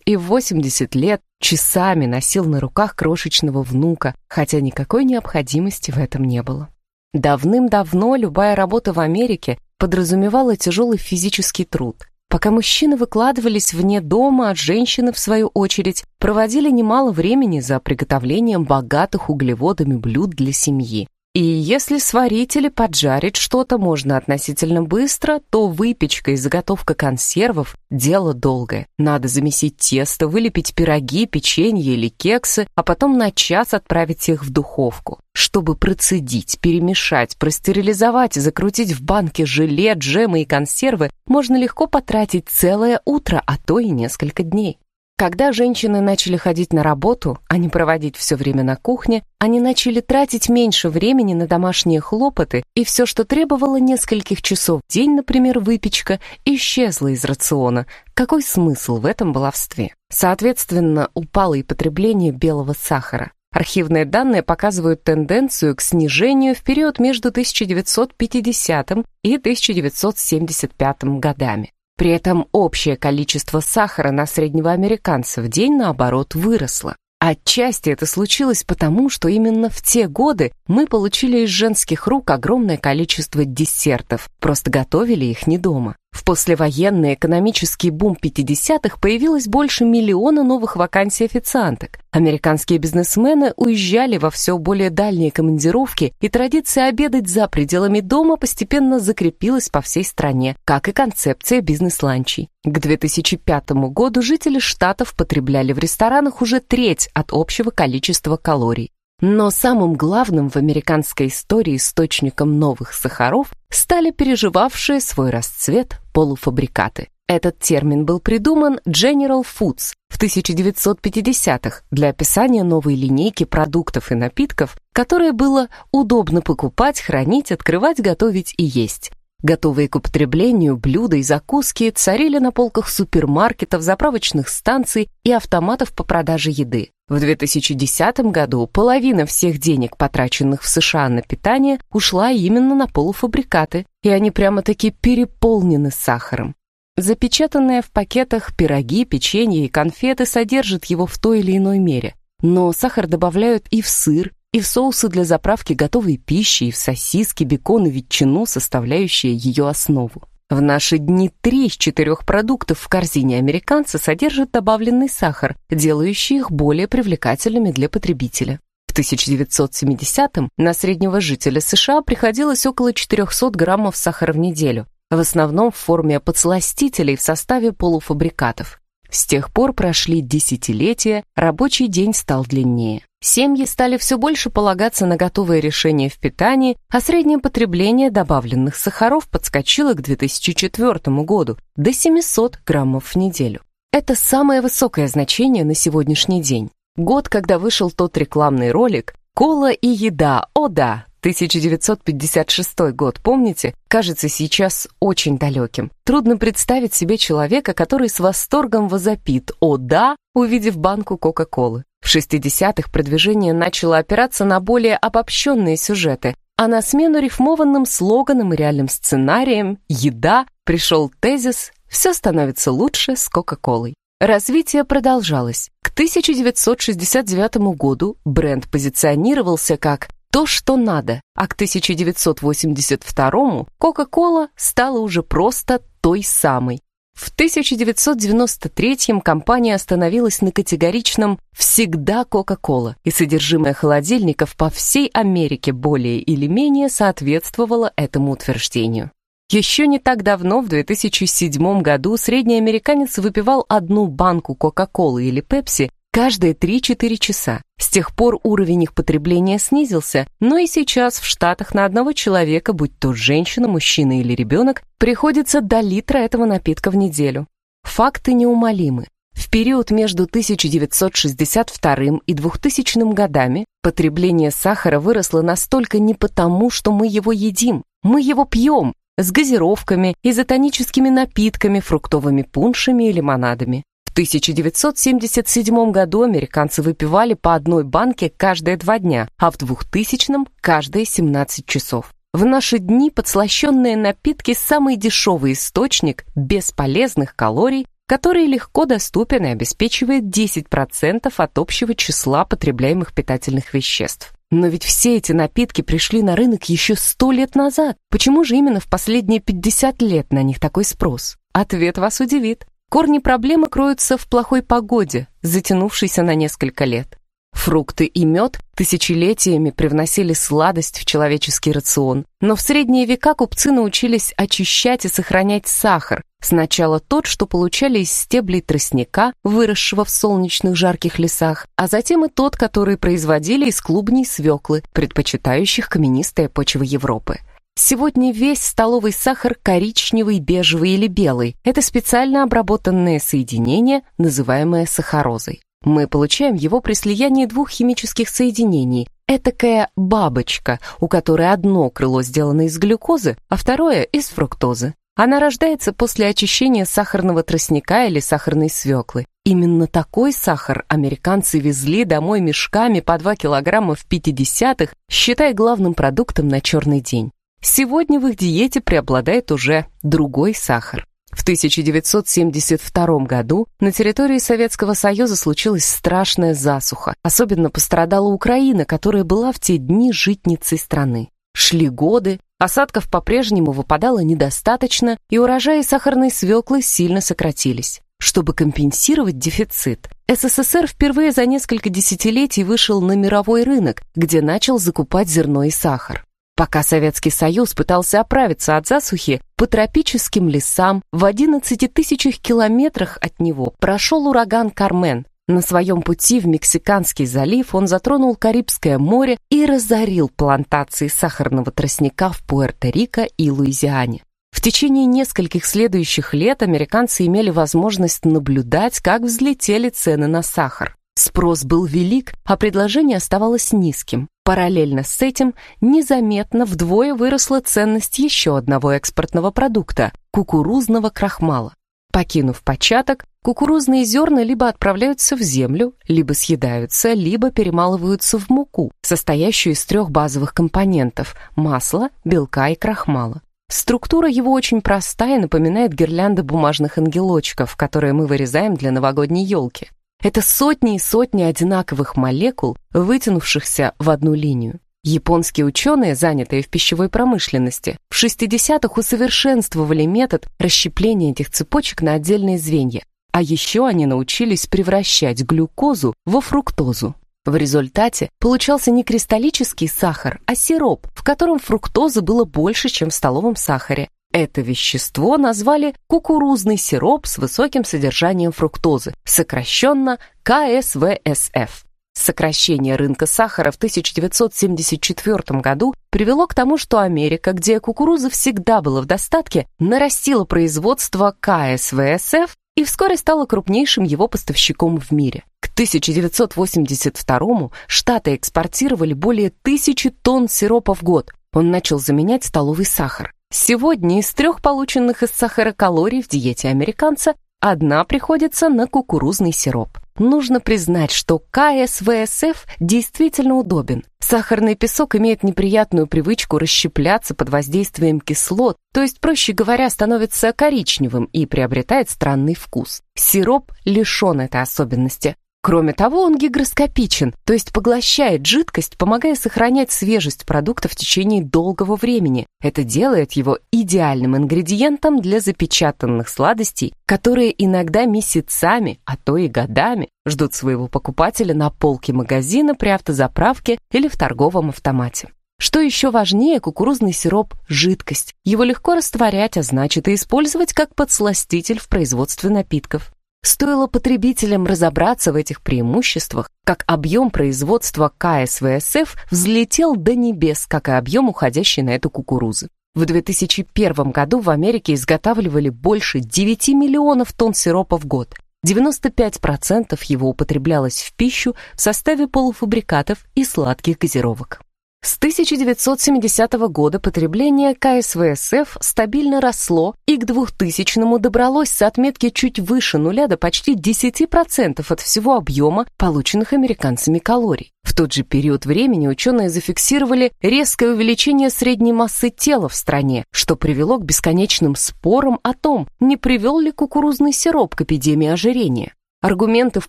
И в 80 лет часами носил на руках крошечного внука, хотя никакой необходимости в этом не было. Давным-давно любая работа в Америке подразумевала тяжелый физический труд. Пока мужчины выкладывались вне дома, а женщины, в свою очередь, проводили немало времени за приготовлением богатых углеводами блюд для семьи. И если сварить или поджарить что-то можно относительно быстро, то выпечка и заготовка консервов – дело долгое. Надо замесить тесто, вылепить пироги, печенье или кексы, а потом на час отправить их в духовку. Чтобы процедить, перемешать, простерилизовать и закрутить в банке желе, джемы и консервы, можно легко потратить целое утро, а то и несколько дней. Когда женщины начали ходить на работу, а не проводить все время на кухне, они начали тратить меньше времени на домашние хлопоты, и все, что требовало нескольких часов в день, например, выпечка, исчезло из рациона. Какой смысл в этом баловстве? Соответственно, упало и потребление белого сахара. Архивные данные показывают тенденцию к снижению в период между 1950 и 1975 годами. При этом общее количество сахара на среднего американца в день, наоборот, выросло. Отчасти это случилось потому, что именно в те годы мы получили из женских рук огромное количество десертов, просто готовили их не дома. В послевоенный экономический бум 50-х появилось больше миллиона новых вакансий официанток. Американские бизнесмены уезжали во все более дальние командировки, и традиция обедать за пределами дома постепенно закрепилась по всей стране, как и концепция бизнес-ланчей. К 2005 году жители штатов потребляли в ресторанах уже треть от общего количества калорий. Но самым главным в американской истории источником новых сахаров стали переживавшие свой расцвет полуфабрикаты. Этот термин был придуман General Foods в 1950-х для описания новой линейки продуктов и напитков, которые было удобно покупать, хранить, открывать, готовить и есть. Готовые к употреблению блюда и закуски царили на полках супермаркетов, заправочных станций и автоматов по продаже еды. В 2010 году половина всех денег, потраченных в США на питание, ушла именно на полуфабрикаты, и они прямо-таки переполнены сахаром. Запечатанные в пакетах пироги, печенье и конфеты содержат его в той или иной мере. Но сахар добавляют и в сыр, и в соусы для заправки готовой пищи, и в сосиски, бекон и ветчину, составляющие ее основу. В наши дни три из четырех продуктов в корзине американца содержат добавленный сахар, делающий их более привлекательными для потребителя. В 1970-м на среднего жителя США приходилось около 400 граммов сахара в неделю, в основном в форме подсластителей в составе полуфабрикатов. С тех пор прошли десятилетия, рабочий день стал длиннее. Семьи стали все больше полагаться на готовые решения в питании, а среднее потребление добавленных сахаров подскочило к 2004 году до 700 граммов в неделю. Это самое высокое значение на сегодняшний день. Год, когда вышел тот рекламный ролик «Кола и еда, о да, 1956 год, помните? Кажется сейчас очень далеким. Трудно представить себе человека, который с восторгом возопит «О да!», увидев банку Кока-Колы. В 60-х продвижение начало опираться на более обобщенные сюжеты, а на смену рифмованным слоганам и реальным сценариям «Еда» пришел тезис «Все становится лучше с Кока-Колой». Развитие продолжалось. К 1969 году бренд позиционировался как то, что надо, а к 1982 Coca-Cola стала уже просто той самой. В 1993 компания остановилась на категоричном «всегда Кока-Кола», и содержимое холодильников по всей Америке более или менее соответствовало этому утверждению. Еще не так давно, в 2007 году, средний американец выпивал одну банку Кока-Колы или Пепси каждые 3-4 часа. С тех пор уровень их потребления снизился, но и сейчас в Штатах на одного человека, будь то женщина, мужчина или ребенок, приходится до литра этого напитка в неделю. Факты неумолимы. В период между 1962 и 2000 годами потребление сахара выросло настолько не потому, что мы его едим, мы его пьем, с газировками, изотоническими напитками, фруктовыми пуншами и лимонадами. В 1977 году американцы выпивали по одной банке каждые два дня, а в 2000-м – каждые 17 часов. В наши дни подслащенные напитки – самый дешевый источник бесполезных калорий, который легко доступен и обеспечивает 10% от общего числа потребляемых питательных веществ. Но ведь все эти напитки пришли на рынок еще сто лет назад. Почему же именно в последние 50 лет на них такой спрос? Ответ вас удивит. Корни проблемы кроются в плохой погоде, затянувшейся на несколько лет. Фрукты и мед тысячелетиями привносили сладость в человеческий рацион, но в средние века купцы научились очищать и сохранять сахар, сначала тот, что получали из стеблей тростника, выросшего в солнечных жарких лесах, а затем и тот, который производили из клубней свеклы, предпочитающих каменистые почвы Европы. Сегодня весь столовый сахар коричневый, бежевый или белый. Это специально обработанное соединение, называемое сахарозой. Мы получаем его при слиянии двух химических соединений. Этакая бабочка, у которой одно крыло сделано из глюкозы, а второе из фруктозы. Она рождается после очищения сахарного тростника или сахарной свеклы. Именно такой сахар американцы везли домой мешками по 2 килограмма в 50-х, считая главным продуктом на черный день. Сегодня в их диете преобладает уже другой сахар. В 1972 году на территории Советского Союза случилась страшная засуха. Особенно пострадала Украина, которая была в те дни житницей страны. Шли годы, осадков по-прежнему выпадало недостаточно, и урожаи сахарной свеклы сильно сократились. Чтобы компенсировать дефицит, СССР впервые за несколько десятилетий вышел на мировой рынок, где начал закупать зерно и сахар. Пока Советский Союз пытался оправиться от засухи, по тропическим лесам в 11 тысячах километрах от него прошел ураган Кармен. На своем пути в Мексиканский залив он затронул Карибское море и разорил плантации сахарного тростника в Пуэрто-Рико и Луизиане. В течение нескольких следующих лет американцы имели возможность наблюдать, как взлетели цены на сахар. Спрос был велик, а предложение оставалось низким. Параллельно с этим незаметно вдвое выросла ценность еще одного экспортного продукта – кукурузного крахмала. Покинув початок, кукурузные зерна либо отправляются в землю, либо съедаются, либо перемалываются в муку, состоящую из трех базовых компонентов – масла, белка и крахмала. Структура его очень простая и напоминает гирлянды бумажных ангелочков, которые мы вырезаем для новогодней елки. Это сотни и сотни одинаковых молекул, вытянувшихся в одну линию. Японские ученые, занятые в пищевой промышленности, в 60-х усовершенствовали метод расщепления этих цепочек на отдельные звенья. А еще они научились превращать глюкозу во фруктозу. В результате получался не кристаллический сахар, а сироп, в котором фруктозы было больше, чем в столовом сахаре, это вещество назвали кукурузный сироп с высоким содержанием фруктозы, сокращенно КСВСФ. Сокращение рынка сахара в 1974 году привело к тому, что Америка, где кукурузы всегда было в достатке, нарастила производство КСВСФ и вскоре стала крупнейшим его поставщиком в мире. К 1982 Штаты экспортировали более тысячи тонн сиропа в год. Он начал заменять столовый сахар. Сегодня из трех полученных из сахара калорий в диете американца одна приходится на кукурузный сироп. Нужно признать, что КСВСФ действительно удобен. Сахарный песок имеет неприятную привычку расщепляться под воздействием кислот, то есть, проще говоря, становится коричневым и приобретает странный вкус. Сироп лишен этой особенности. Кроме того, он гигроскопичен, то есть поглощает жидкость, помогая сохранять свежесть продукта в течение долгого времени. Это делает его идеальным ингредиентом для запечатанных сладостей, которые иногда месяцами, а то и годами ждут своего покупателя на полке магазина при автозаправке или в торговом автомате. Что еще важнее, кукурузный сироп – жидкость. Его легко растворять, а значит и использовать как подсластитель в производстве напитков. Стоило потребителям разобраться в этих преимуществах, как объем производства КСВСФ взлетел до небес, как и объем уходящей на эту кукурузы. В 2001 году в Америке изготавливали больше 9 миллионов тонн сиропа в год. 95% его употреблялось в пищу в составе полуфабрикатов и сладких газировок. С 1970 года потребление КСВСФ стабильно росло и к 2000-му добралось с отметки чуть выше нуля до почти 10% от всего объема полученных американцами калорий. В тот же период времени ученые зафиксировали резкое увеличение средней массы тела в стране, что привело к бесконечным спорам о том, не привел ли кукурузный сироп к эпидемии ожирения. Аргументы в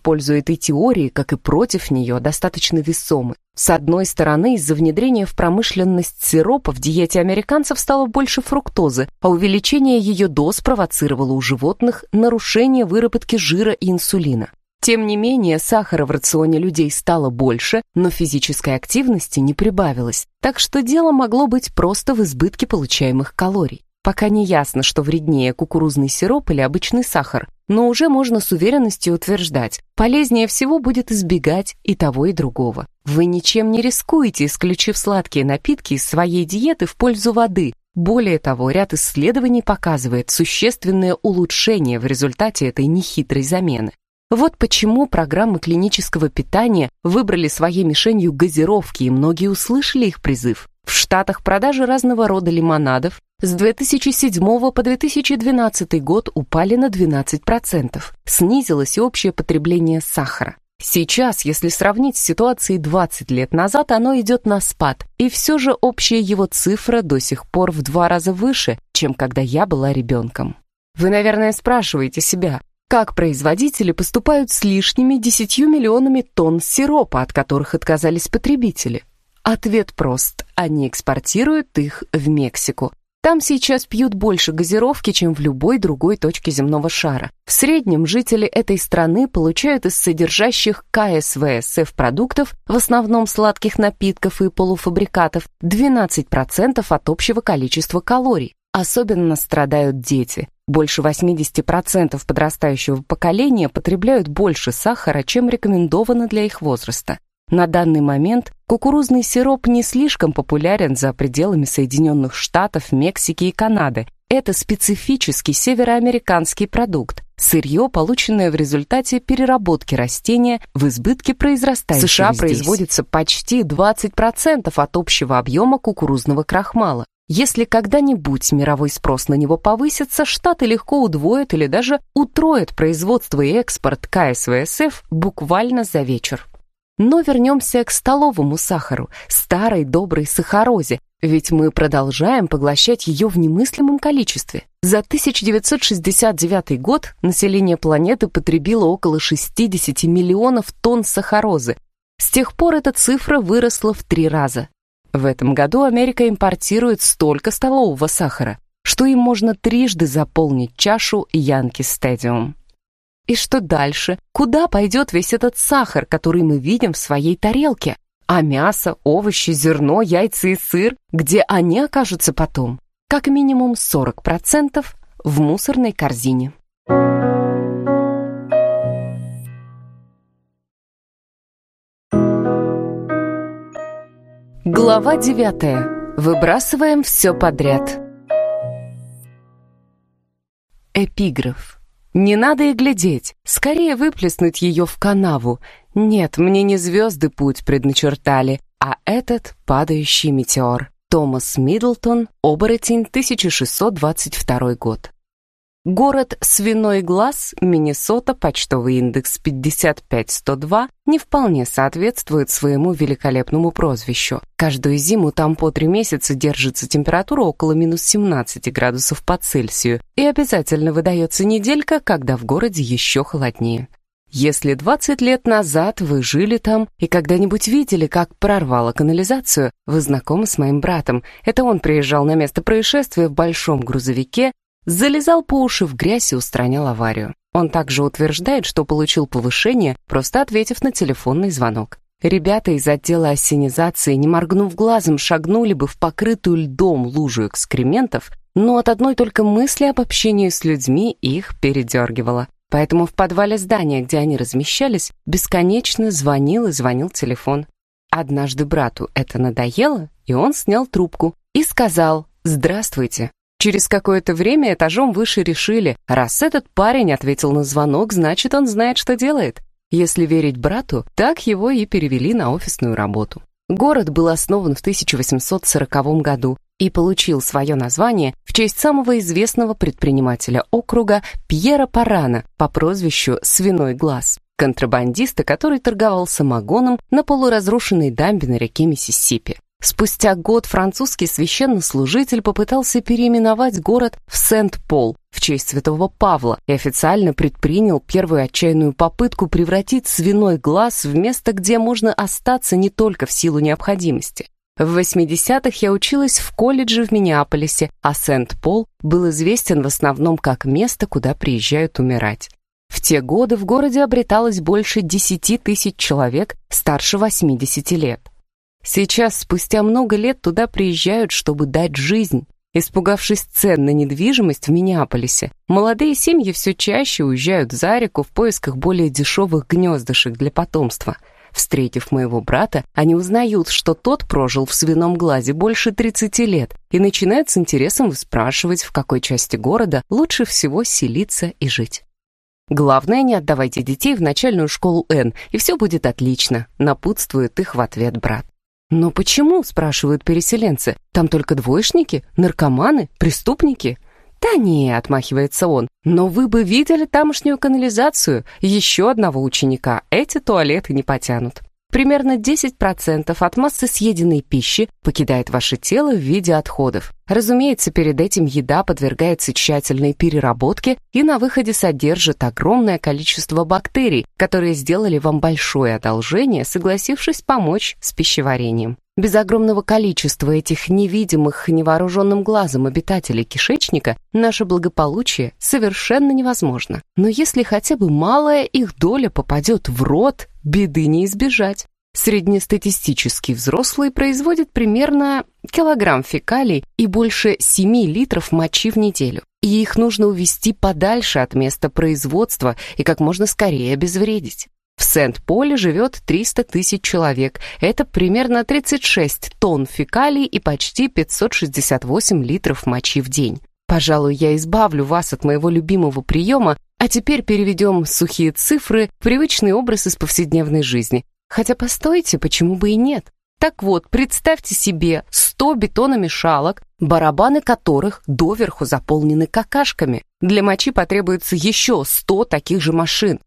пользу этой теории, как и против нее, достаточно весомы. С одной стороны, из-за внедрения в промышленность сиропа в диете американцев стало больше фруктозы, а увеличение ее доз провоцировало у животных нарушение выработки жира и инсулина. Тем не менее, сахара в рационе людей стало больше, но физической активности не прибавилось, так что дело могло быть просто в избытке получаемых калорий. Пока не ясно, что вреднее кукурузный сироп или обычный сахар, но уже можно с уверенностью утверждать, полезнее всего будет избегать и того, и другого. Вы ничем не рискуете, исключив сладкие напитки из своей диеты в пользу воды. Более того, ряд исследований показывает существенное улучшение в результате этой нехитрой замены. Вот почему программы клинического питания выбрали своей мишенью газировки, и многие услышали их призыв. В Штатах продажи разного рода лимонадов с 2007 по 2012 год упали на 12%. Снизилось и общее потребление сахара. Сейчас, если сравнить с ситуацией 20 лет назад, оно идет на спад, и все же общая его цифра до сих пор в два раза выше, чем когда я была ребенком. Вы, наверное, спрашиваете себя, как производители поступают с лишними 10 миллионами тонн сиропа, от которых отказались потребители? Ответ прост. Они экспортируют их в Мексику. Там сейчас пьют больше газировки, чем в любой другой точке земного шара. В среднем жители этой страны получают из содержащих КСВСФ продуктов, в основном сладких напитков и полуфабрикатов, 12% от общего количества калорий. Особенно страдают дети. Больше 80% подрастающего поколения потребляют больше сахара, чем рекомендовано для их возраста. На данный момент кукурузный сироп не слишком популярен за пределами Соединенных Штатов, Мексики и Канады. Это специфический североамериканский продукт, сырье, полученное в результате переработки растения в избытке произрастающего США здесь. производится почти 20% от общего объема кукурузного крахмала. Если когда-нибудь мировой спрос на него повысится, Штаты легко удвоят или даже утроят производство и экспорт КСВСФ буквально за вечер. Но вернемся к столовому сахару, старой доброй сахарозе, ведь мы продолжаем поглощать ее в немыслимом количестве. За 1969 год население планеты потребило около 60 миллионов тонн сахарозы. С тех пор эта цифра выросла в три раза. В этом году Америка импортирует столько столового сахара, что им можно трижды заполнить чашу Янки Стадиум. И что дальше? Куда пойдет весь этот сахар, который мы видим в своей тарелке? А мясо, овощи, зерно, яйца и сыр, где они окажутся потом? Как минимум 40% в мусорной корзине. Глава 9. Выбрасываем все подряд. Эпиграф. Не надо и глядеть, скорее выплеснуть ее в канаву. Нет, мне не звезды путь предначертали, а этот падающий метеор. Томас Миддлтон, оборотень, 1622 год. Город Свиной Глаз, Миннесота, почтовый индекс 55102, не вполне соответствует своему великолепному прозвищу. Каждую зиму там по три месяца держится температура около минус 17 градусов по Цельсию, и обязательно выдается неделька, когда в городе еще холоднее. Если 20 лет назад вы жили там и когда-нибудь видели, как прорвало канализацию, вы знакомы с моим братом. Это он приезжал на место происшествия в большом грузовике, залезал по уши в грязь и устранял аварию. Он также утверждает, что получил повышение, просто ответив на телефонный звонок. Ребята из отдела ассенизации, не моргнув глазом, шагнули бы в покрытую льдом лужу экскрементов, но от одной только мысли об общении с людьми их передергивало. Поэтому в подвале здания, где они размещались, бесконечно звонил и звонил телефон. Однажды брату это надоело, и он снял трубку и сказал «Здравствуйте». Через какое-то время этажом выше решили, раз этот парень ответил на звонок, значит, он знает, что делает. Если верить брату, так его и перевели на офисную работу. Город был основан в 1840 году и получил свое название в честь самого известного предпринимателя округа Пьера Парана по прозвищу «Свиной глаз», контрабандиста, который торговал самогоном на полуразрушенной дамбе на реке Миссисипи. Спустя год французский священнослужитель попытался переименовать город в Сент-Пол в честь святого Павла и официально предпринял первую отчаянную попытку превратить свиной глаз в место, где можно остаться не только в силу необходимости. В 80-х я училась в колледже в Миннеаполисе, а Сент-Пол был известен в основном как место, куда приезжают умирать. В те годы в городе обреталось больше 10 тысяч человек старше 80 лет. Сейчас, спустя много лет, туда приезжают, чтобы дать жизнь. Испугавшись цен на недвижимость в Миннеаполисе, молодые семьи все чаще уезжают за реку в поисках более дешевых гнездышек для потомства. Встретив моего брата, они узнают, что тот прожил в свином глазе больше 30 лет и начинают с интересом спрашивать, в какой части города лучше всего селиться и жить. Главное, не отдавайте детей в начальную школу Н, и все будет отлично, напутствует их в ответ брат. «Но почему?» — спрашивают переселенцы. «Там только двоечники, наркоманы, преступники?» «Да не», — отмахивается он, «но вы бы видели тамошнюю канализацию. Еще одного ученика эти туалеты не потянут». Примерно 10% от массы съеденной пищи покидает ваше тело в виде отходов. Разумеется, перед этим еда подвергается тщательной переработке и на выходе содержит огромное количество бактерий, которые сделали вам большое одолжение, согласившись помочь с пищеварением. Без огромного количества этих невидимых невооруженным глазом обитателей кишечника наше благополучие совершенно невозможно. Но если хотя бы малая их доля попадет в рот, беды не избежать. Среднестатистический взрослый производит примерно килограмм фекалий и больше 7 литров мочи в неделю. И их нужно увести подальше от места производства и как можно скорее обезвредить. В Сент-Поле живет 300 тысяч человек. Это примерно 36 тонн фекалий и почти 568 литров мочи в день. Пожалуй, я избавлю вас от моего любимого приема, а теперь переведем сухие цифры в привычный образ из повседневной жизни. Хотя постойте, почему бы и нет? Так вот, представьте себе 100 бетономешалок, барабаны которых доверху заполнены какашками. Для мочи потребуется еще 100 таких же машин.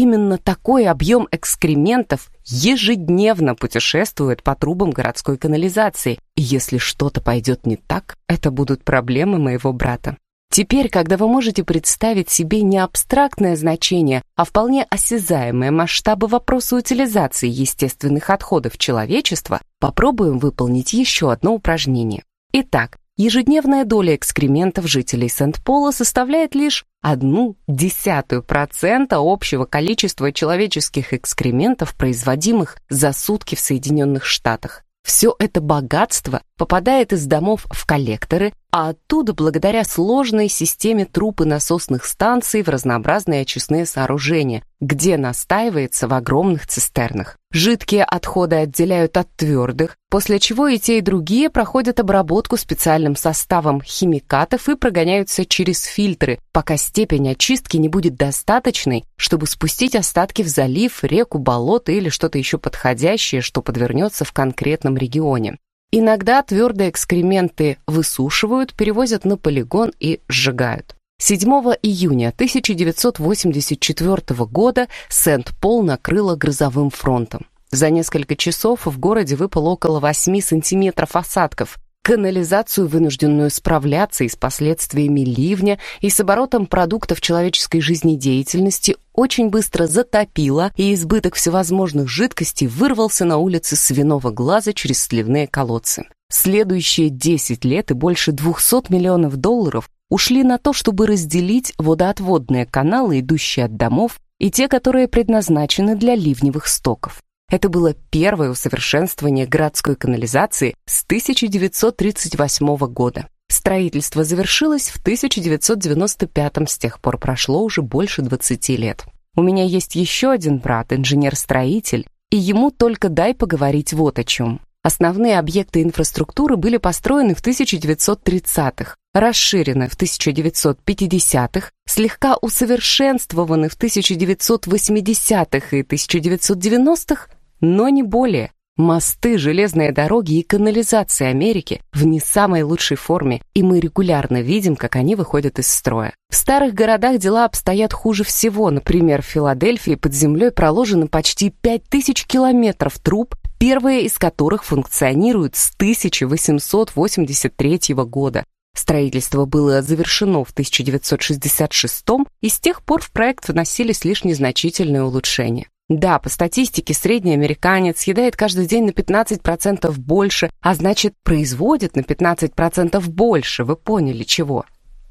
Именно такой объем экскрементов ежедневно путешествует по трубам городской канализации. И если что-то пойдет не так, это будут проблемы моего брата. Теперь, когда вы можете представить себе не абстрактное значение, а вполне осязаемые масштабы вопроса утилизации естественных отходов человечества, попробуем выполнить еще одно упражнение. Итак, ежедневная доля экскрементов жителей Сент-Пола составляет лишь одну десятую процента общего количества человеческих экскрементов, производимых за сутки в Соединенных Штатах. Все это богатство попадает из домов в коллекторы, а оттуда, благодаря сложной системе труб и насосных станций, в разнообразные очистные сооружения, где настаивается в огромных цистернах. Жидкие отходы отделяют от твердых, после чего и те, и другие проходят обработку специальным составом химикатов и прогоняются через фильтры, пока степень очистки не будет достаточной, чтобы спустить остатки в залив, реку, болото или что-то еще подходящее, что подвернется в конкретном регионе. Иногда твердые экскременты высушивают, перевозят на полигон и сжигают. 7 июня 1984 года Сент-Пол накрыло грозовым фронтом. За несколько часов в городе выпало около 8 сантиметров осадков, канализацию, вынужденную справляться и с последствиями ливня, и с оборотом продуктов человеческой жизнедеятельности, очень быстро затопило, и избыток всевозможных жидкостей вырвался на улицы свиного глаза через сливные колодцы. Следующие 10 лет и больше 200 миллионов долларов ушли на то, чтобы разделить водоотводные каналы, идущие от домов, и те, которые предназначены для ливневых стоков. Это было первое усовершенствование городской канализации с 1938 года. Строительство завершилось в 1995 с тех пор прошло уже больше 20 лет. У меня есть еще один брат, инженер-строитель, и ему только дай поговорить вот о чем. Основные объекты инфраструктуры были построены в 1930-х, расширены в 1950-х, слегка усовершенствованы в 1980-х и 1990-х, но не более. Мосты, железные дороги и канализация Америки в не самой лучшей форме, и мы регулярно видим, как они выходят из строя. В старых городах дела обстоят хуже всего. Например, в Филадельфии под землей проложено почти 5000 километров труб, первые из которых функционируют с 1883 года. Строительство было завершено в 1966 и с тех пор в проект вносились лишь незначительные улучшения. Да, по статистике, средний американец съедает каждый день на 15% больше, а значит, производит на 15% больше. Вы поняли, чего?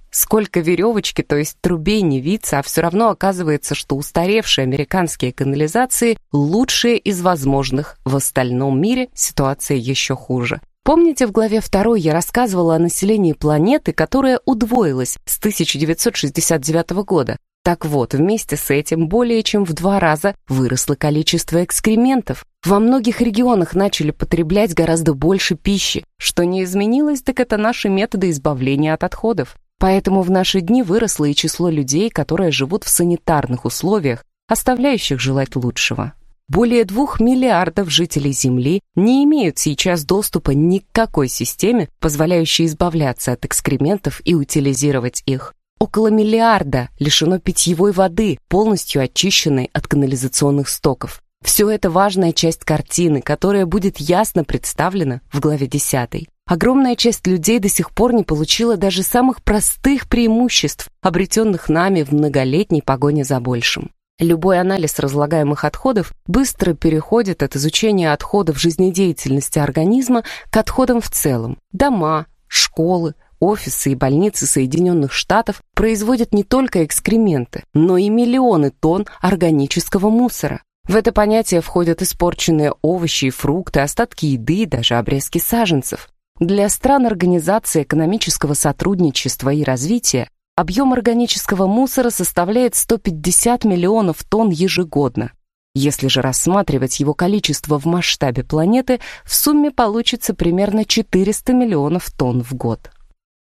Сколько веревочки, то есть трубей не виться, а все равно оказывается, что устаревшие американские канализации лучшие из возможных. В остальном мире ситуация еще хуже. Помните, в главе 2 я рассказывала о населении планеты, которое удвоилось с 1969 года? Так вот, вместе с этим более чем в два раза выросло количество экскрементов. Во многих регионах начали потреблять гораздо больше пищи. Что не изменилось, так это наши методы избавления от отходов. Поэтому в наши дни выросло и число людей, которые живут в санитарных условиях, оставляющих желать лучшего. Более двух миллиардов жителей Земли не имеют сейчас доступа ни к какой системе, позволяющей избавляться от экскрементов и утилизировать их. Около миллиарда лишено питьевой воды, полностью очищенной от канализационных стоков. Все это важная часть картины, которая будет ясно представлена в главе 10. Огромная часть людей до сих пор не получила даже самых простых преимуществ, обретенных нами в многолетней погоне за большим. Любой анализ разлагаемых отходов быстро переходит от изучения отходов жизнедеятельности организма к отходам в целом. Дома, школы, Офисы и больницы Соединенных Штатов производят не только экскременты, но и миллионы тонн органического мусора. В это понятие входят испорченные овощи и фрукты, остатки еды и даже обрезки саженцев. Для стран Организации экономического сотрудничества и развития объем органического мусора составляет 150 миллионов тонн ежегодно. Если же рассматривать его количество в масштабе планеты, в сумме получится примерно 400 миллионов тонн в год.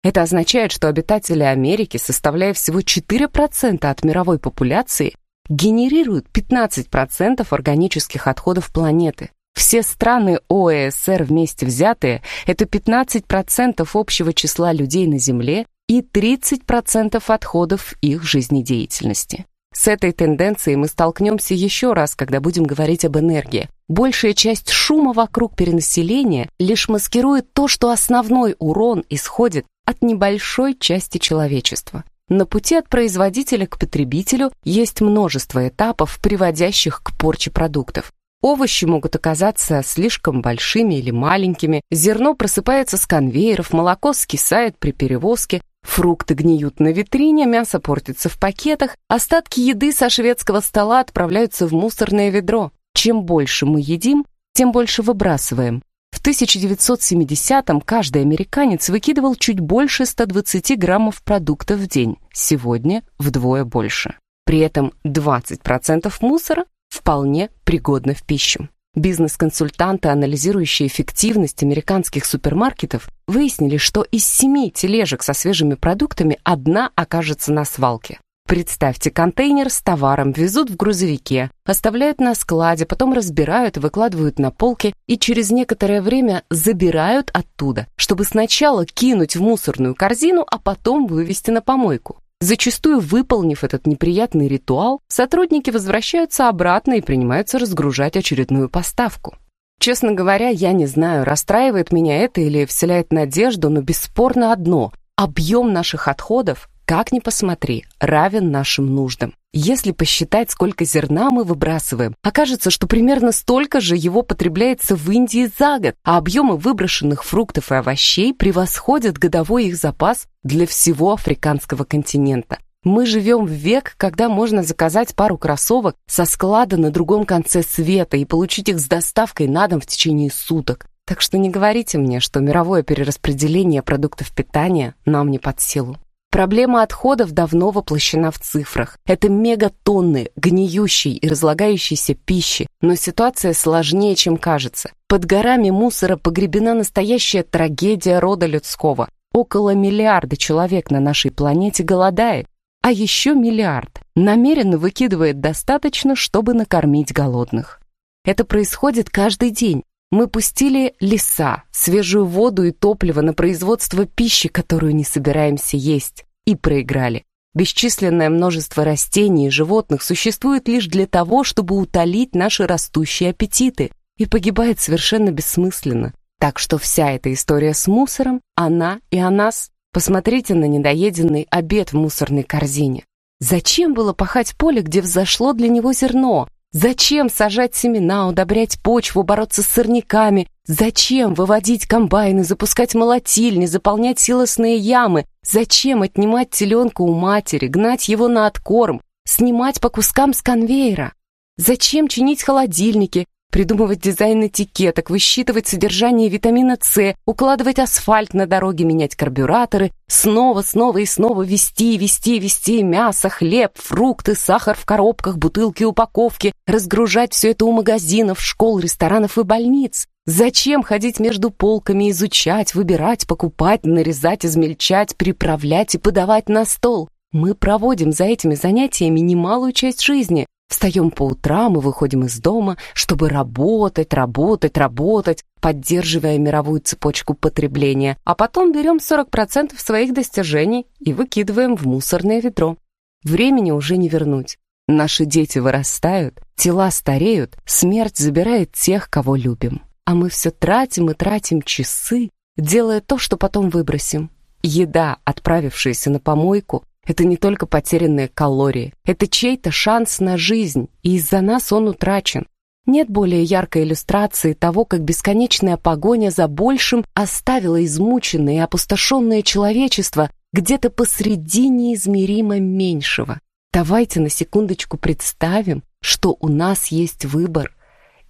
Это означает, что обитатели Америки, составляя всего 4% от мировой популяции, генерируют 15% органических отходов планеты. Все страны ОЭСР вместе взятые – это 15% общего числа людей на Земле и 30% отходов их жизнедеятельности. С этой тенденцией мы столкнемся еще раз, когда будем говорить об энергии. Большая часть шума вокруг перенаселения лишь маскирует то, что основной урон исходит от небольшой части человечества. На пути от производителя к потребителю есть множество этапов, приводящих к порче продуктов. Овощи могут оказаться слишком большими или маленькими, зерно просыпается с конвейеров, молоко скисает при перевозке, фрукты гниют на витрине, мясо портится в пакетах, остатки еды со шведского стола отправляются в мусорное ведро. Чем больше мы едим, тем больше выбрасываем. В 1970-м каждый американец выкидывал чуть больше 120 граммов продуктов в день, сегодня вдвое больше. При этом 20% мусора вполне пригодно в пищу. Бизнес-консультанты, анализирующие эффективность американских супермаркетов, выяснили, что из семи тележек со свежими продуктами одна окажется на свалке. Представьте, контейнер с товаром везут в грузовике, оставляют на складе, потом разбирают выкладывают на полки и через некоторое время забирают оттуда, чтобы сначала кинуть в мусорную корзину, а потом вывести на помойку. Зачастую, выполнив этот неприятный ритуал, сотрудники возвращаются обратно и принимаются разгружать очередную поставку. Честно говоря, я не знаю, расстраивает меня это или вселяет надежду, но бесспорно одно – объем наших отходов как ни посмотри, равен нашим нуждам. Если посчитать, сколько зерна мы выбрасываем, окажется, что примерно столько же его потребляется в Индии за год, а объемы выброшенных фруктов и овощей превосходят годовой их запас для всего африканского континента. Мы живем в век, когда можно заказать пару кроссовок со склада на другом конце света и получить их с доставкой на дом в течение суток. Так что не говорите мне, что мировое перераспределение продуктов питания нам не под силу. Проблема отходов давно воплощена в цифрах. Это мегатонны гниющей и разлагающейся пищи, но ситуация сложнее, чем кажется. Под горами мусора погребена настоящая трагедия рода людского. Около миллиарда человек на нашей планете голодает, а еще миллиард намеренно выкидывает достаточно, чтобы накормить голодных. Это происходит каждый день. Мы пустили леса, свежую воду и топливо на производство пищи, которую не собираемся есть, и проиграли. Бесчисленное множество растений и животных существует лишь для того, чтобы утолить наши растущие аппетиты, и погибает совершенно бессмысленно. Так что вся эта история с мусором, она и о нас. Посмотрите на недоеденный обед в мусорной корзине. Зачем было пахать поле, где взошло для него зерно? Зачем сажать семена, удобрять почву, бороться с сорняками? Зачем выводить комбайны, запускать молотильни, заполнять силосные ямы? Зачем отнимать теленка у матери, гнать его на откорм, снимать по кускам с конвейера? Зачем чинить холодильники, придумывать дизайн этикеток, высчитывать содержание витамина С, укладывать асфальт на дороге, менять карбюраторы, снова, снова и снова вести, вести, вести мясо, хлеб, фрукты, сахар в коробках, бутылки, упаковки, разгружать все это у магазинов, школ, ресторанов и больниц. Зачем ходить между полками, изучать, выбирать, покупать, нарезать, измельчать, приправлять и подавать на стол? Мы проводим за этими занятиями немалую часть жизни, Встаем по утрам и выходим из дома, чтобы работать, работать, работать, поддерживая мировую цепочку потребления, а потом берем 40% своих достижений и выкидываем в мусорное ведро. Времени уже не вернуть. Наши дети вырастают, тела стареют, смерть забирает тех, кого любим. А мы все тратим и тратим часы, делая то, что потом выбросим. Еда, отправившаяся на помойку, это не только потерянные калории, это чей-то шанс на жизнь, и из-за нас он утрачен. Нет более яркой иллюстрации того, как бесконечная погоня за большим оставила измученное и опустошенное человечество где-то посреди неизмеримо меньшего. Давайте на секундочку представим, что у нас есть выбор,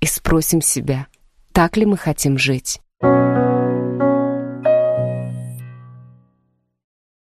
и спросим себя, так ли мы хотим жить.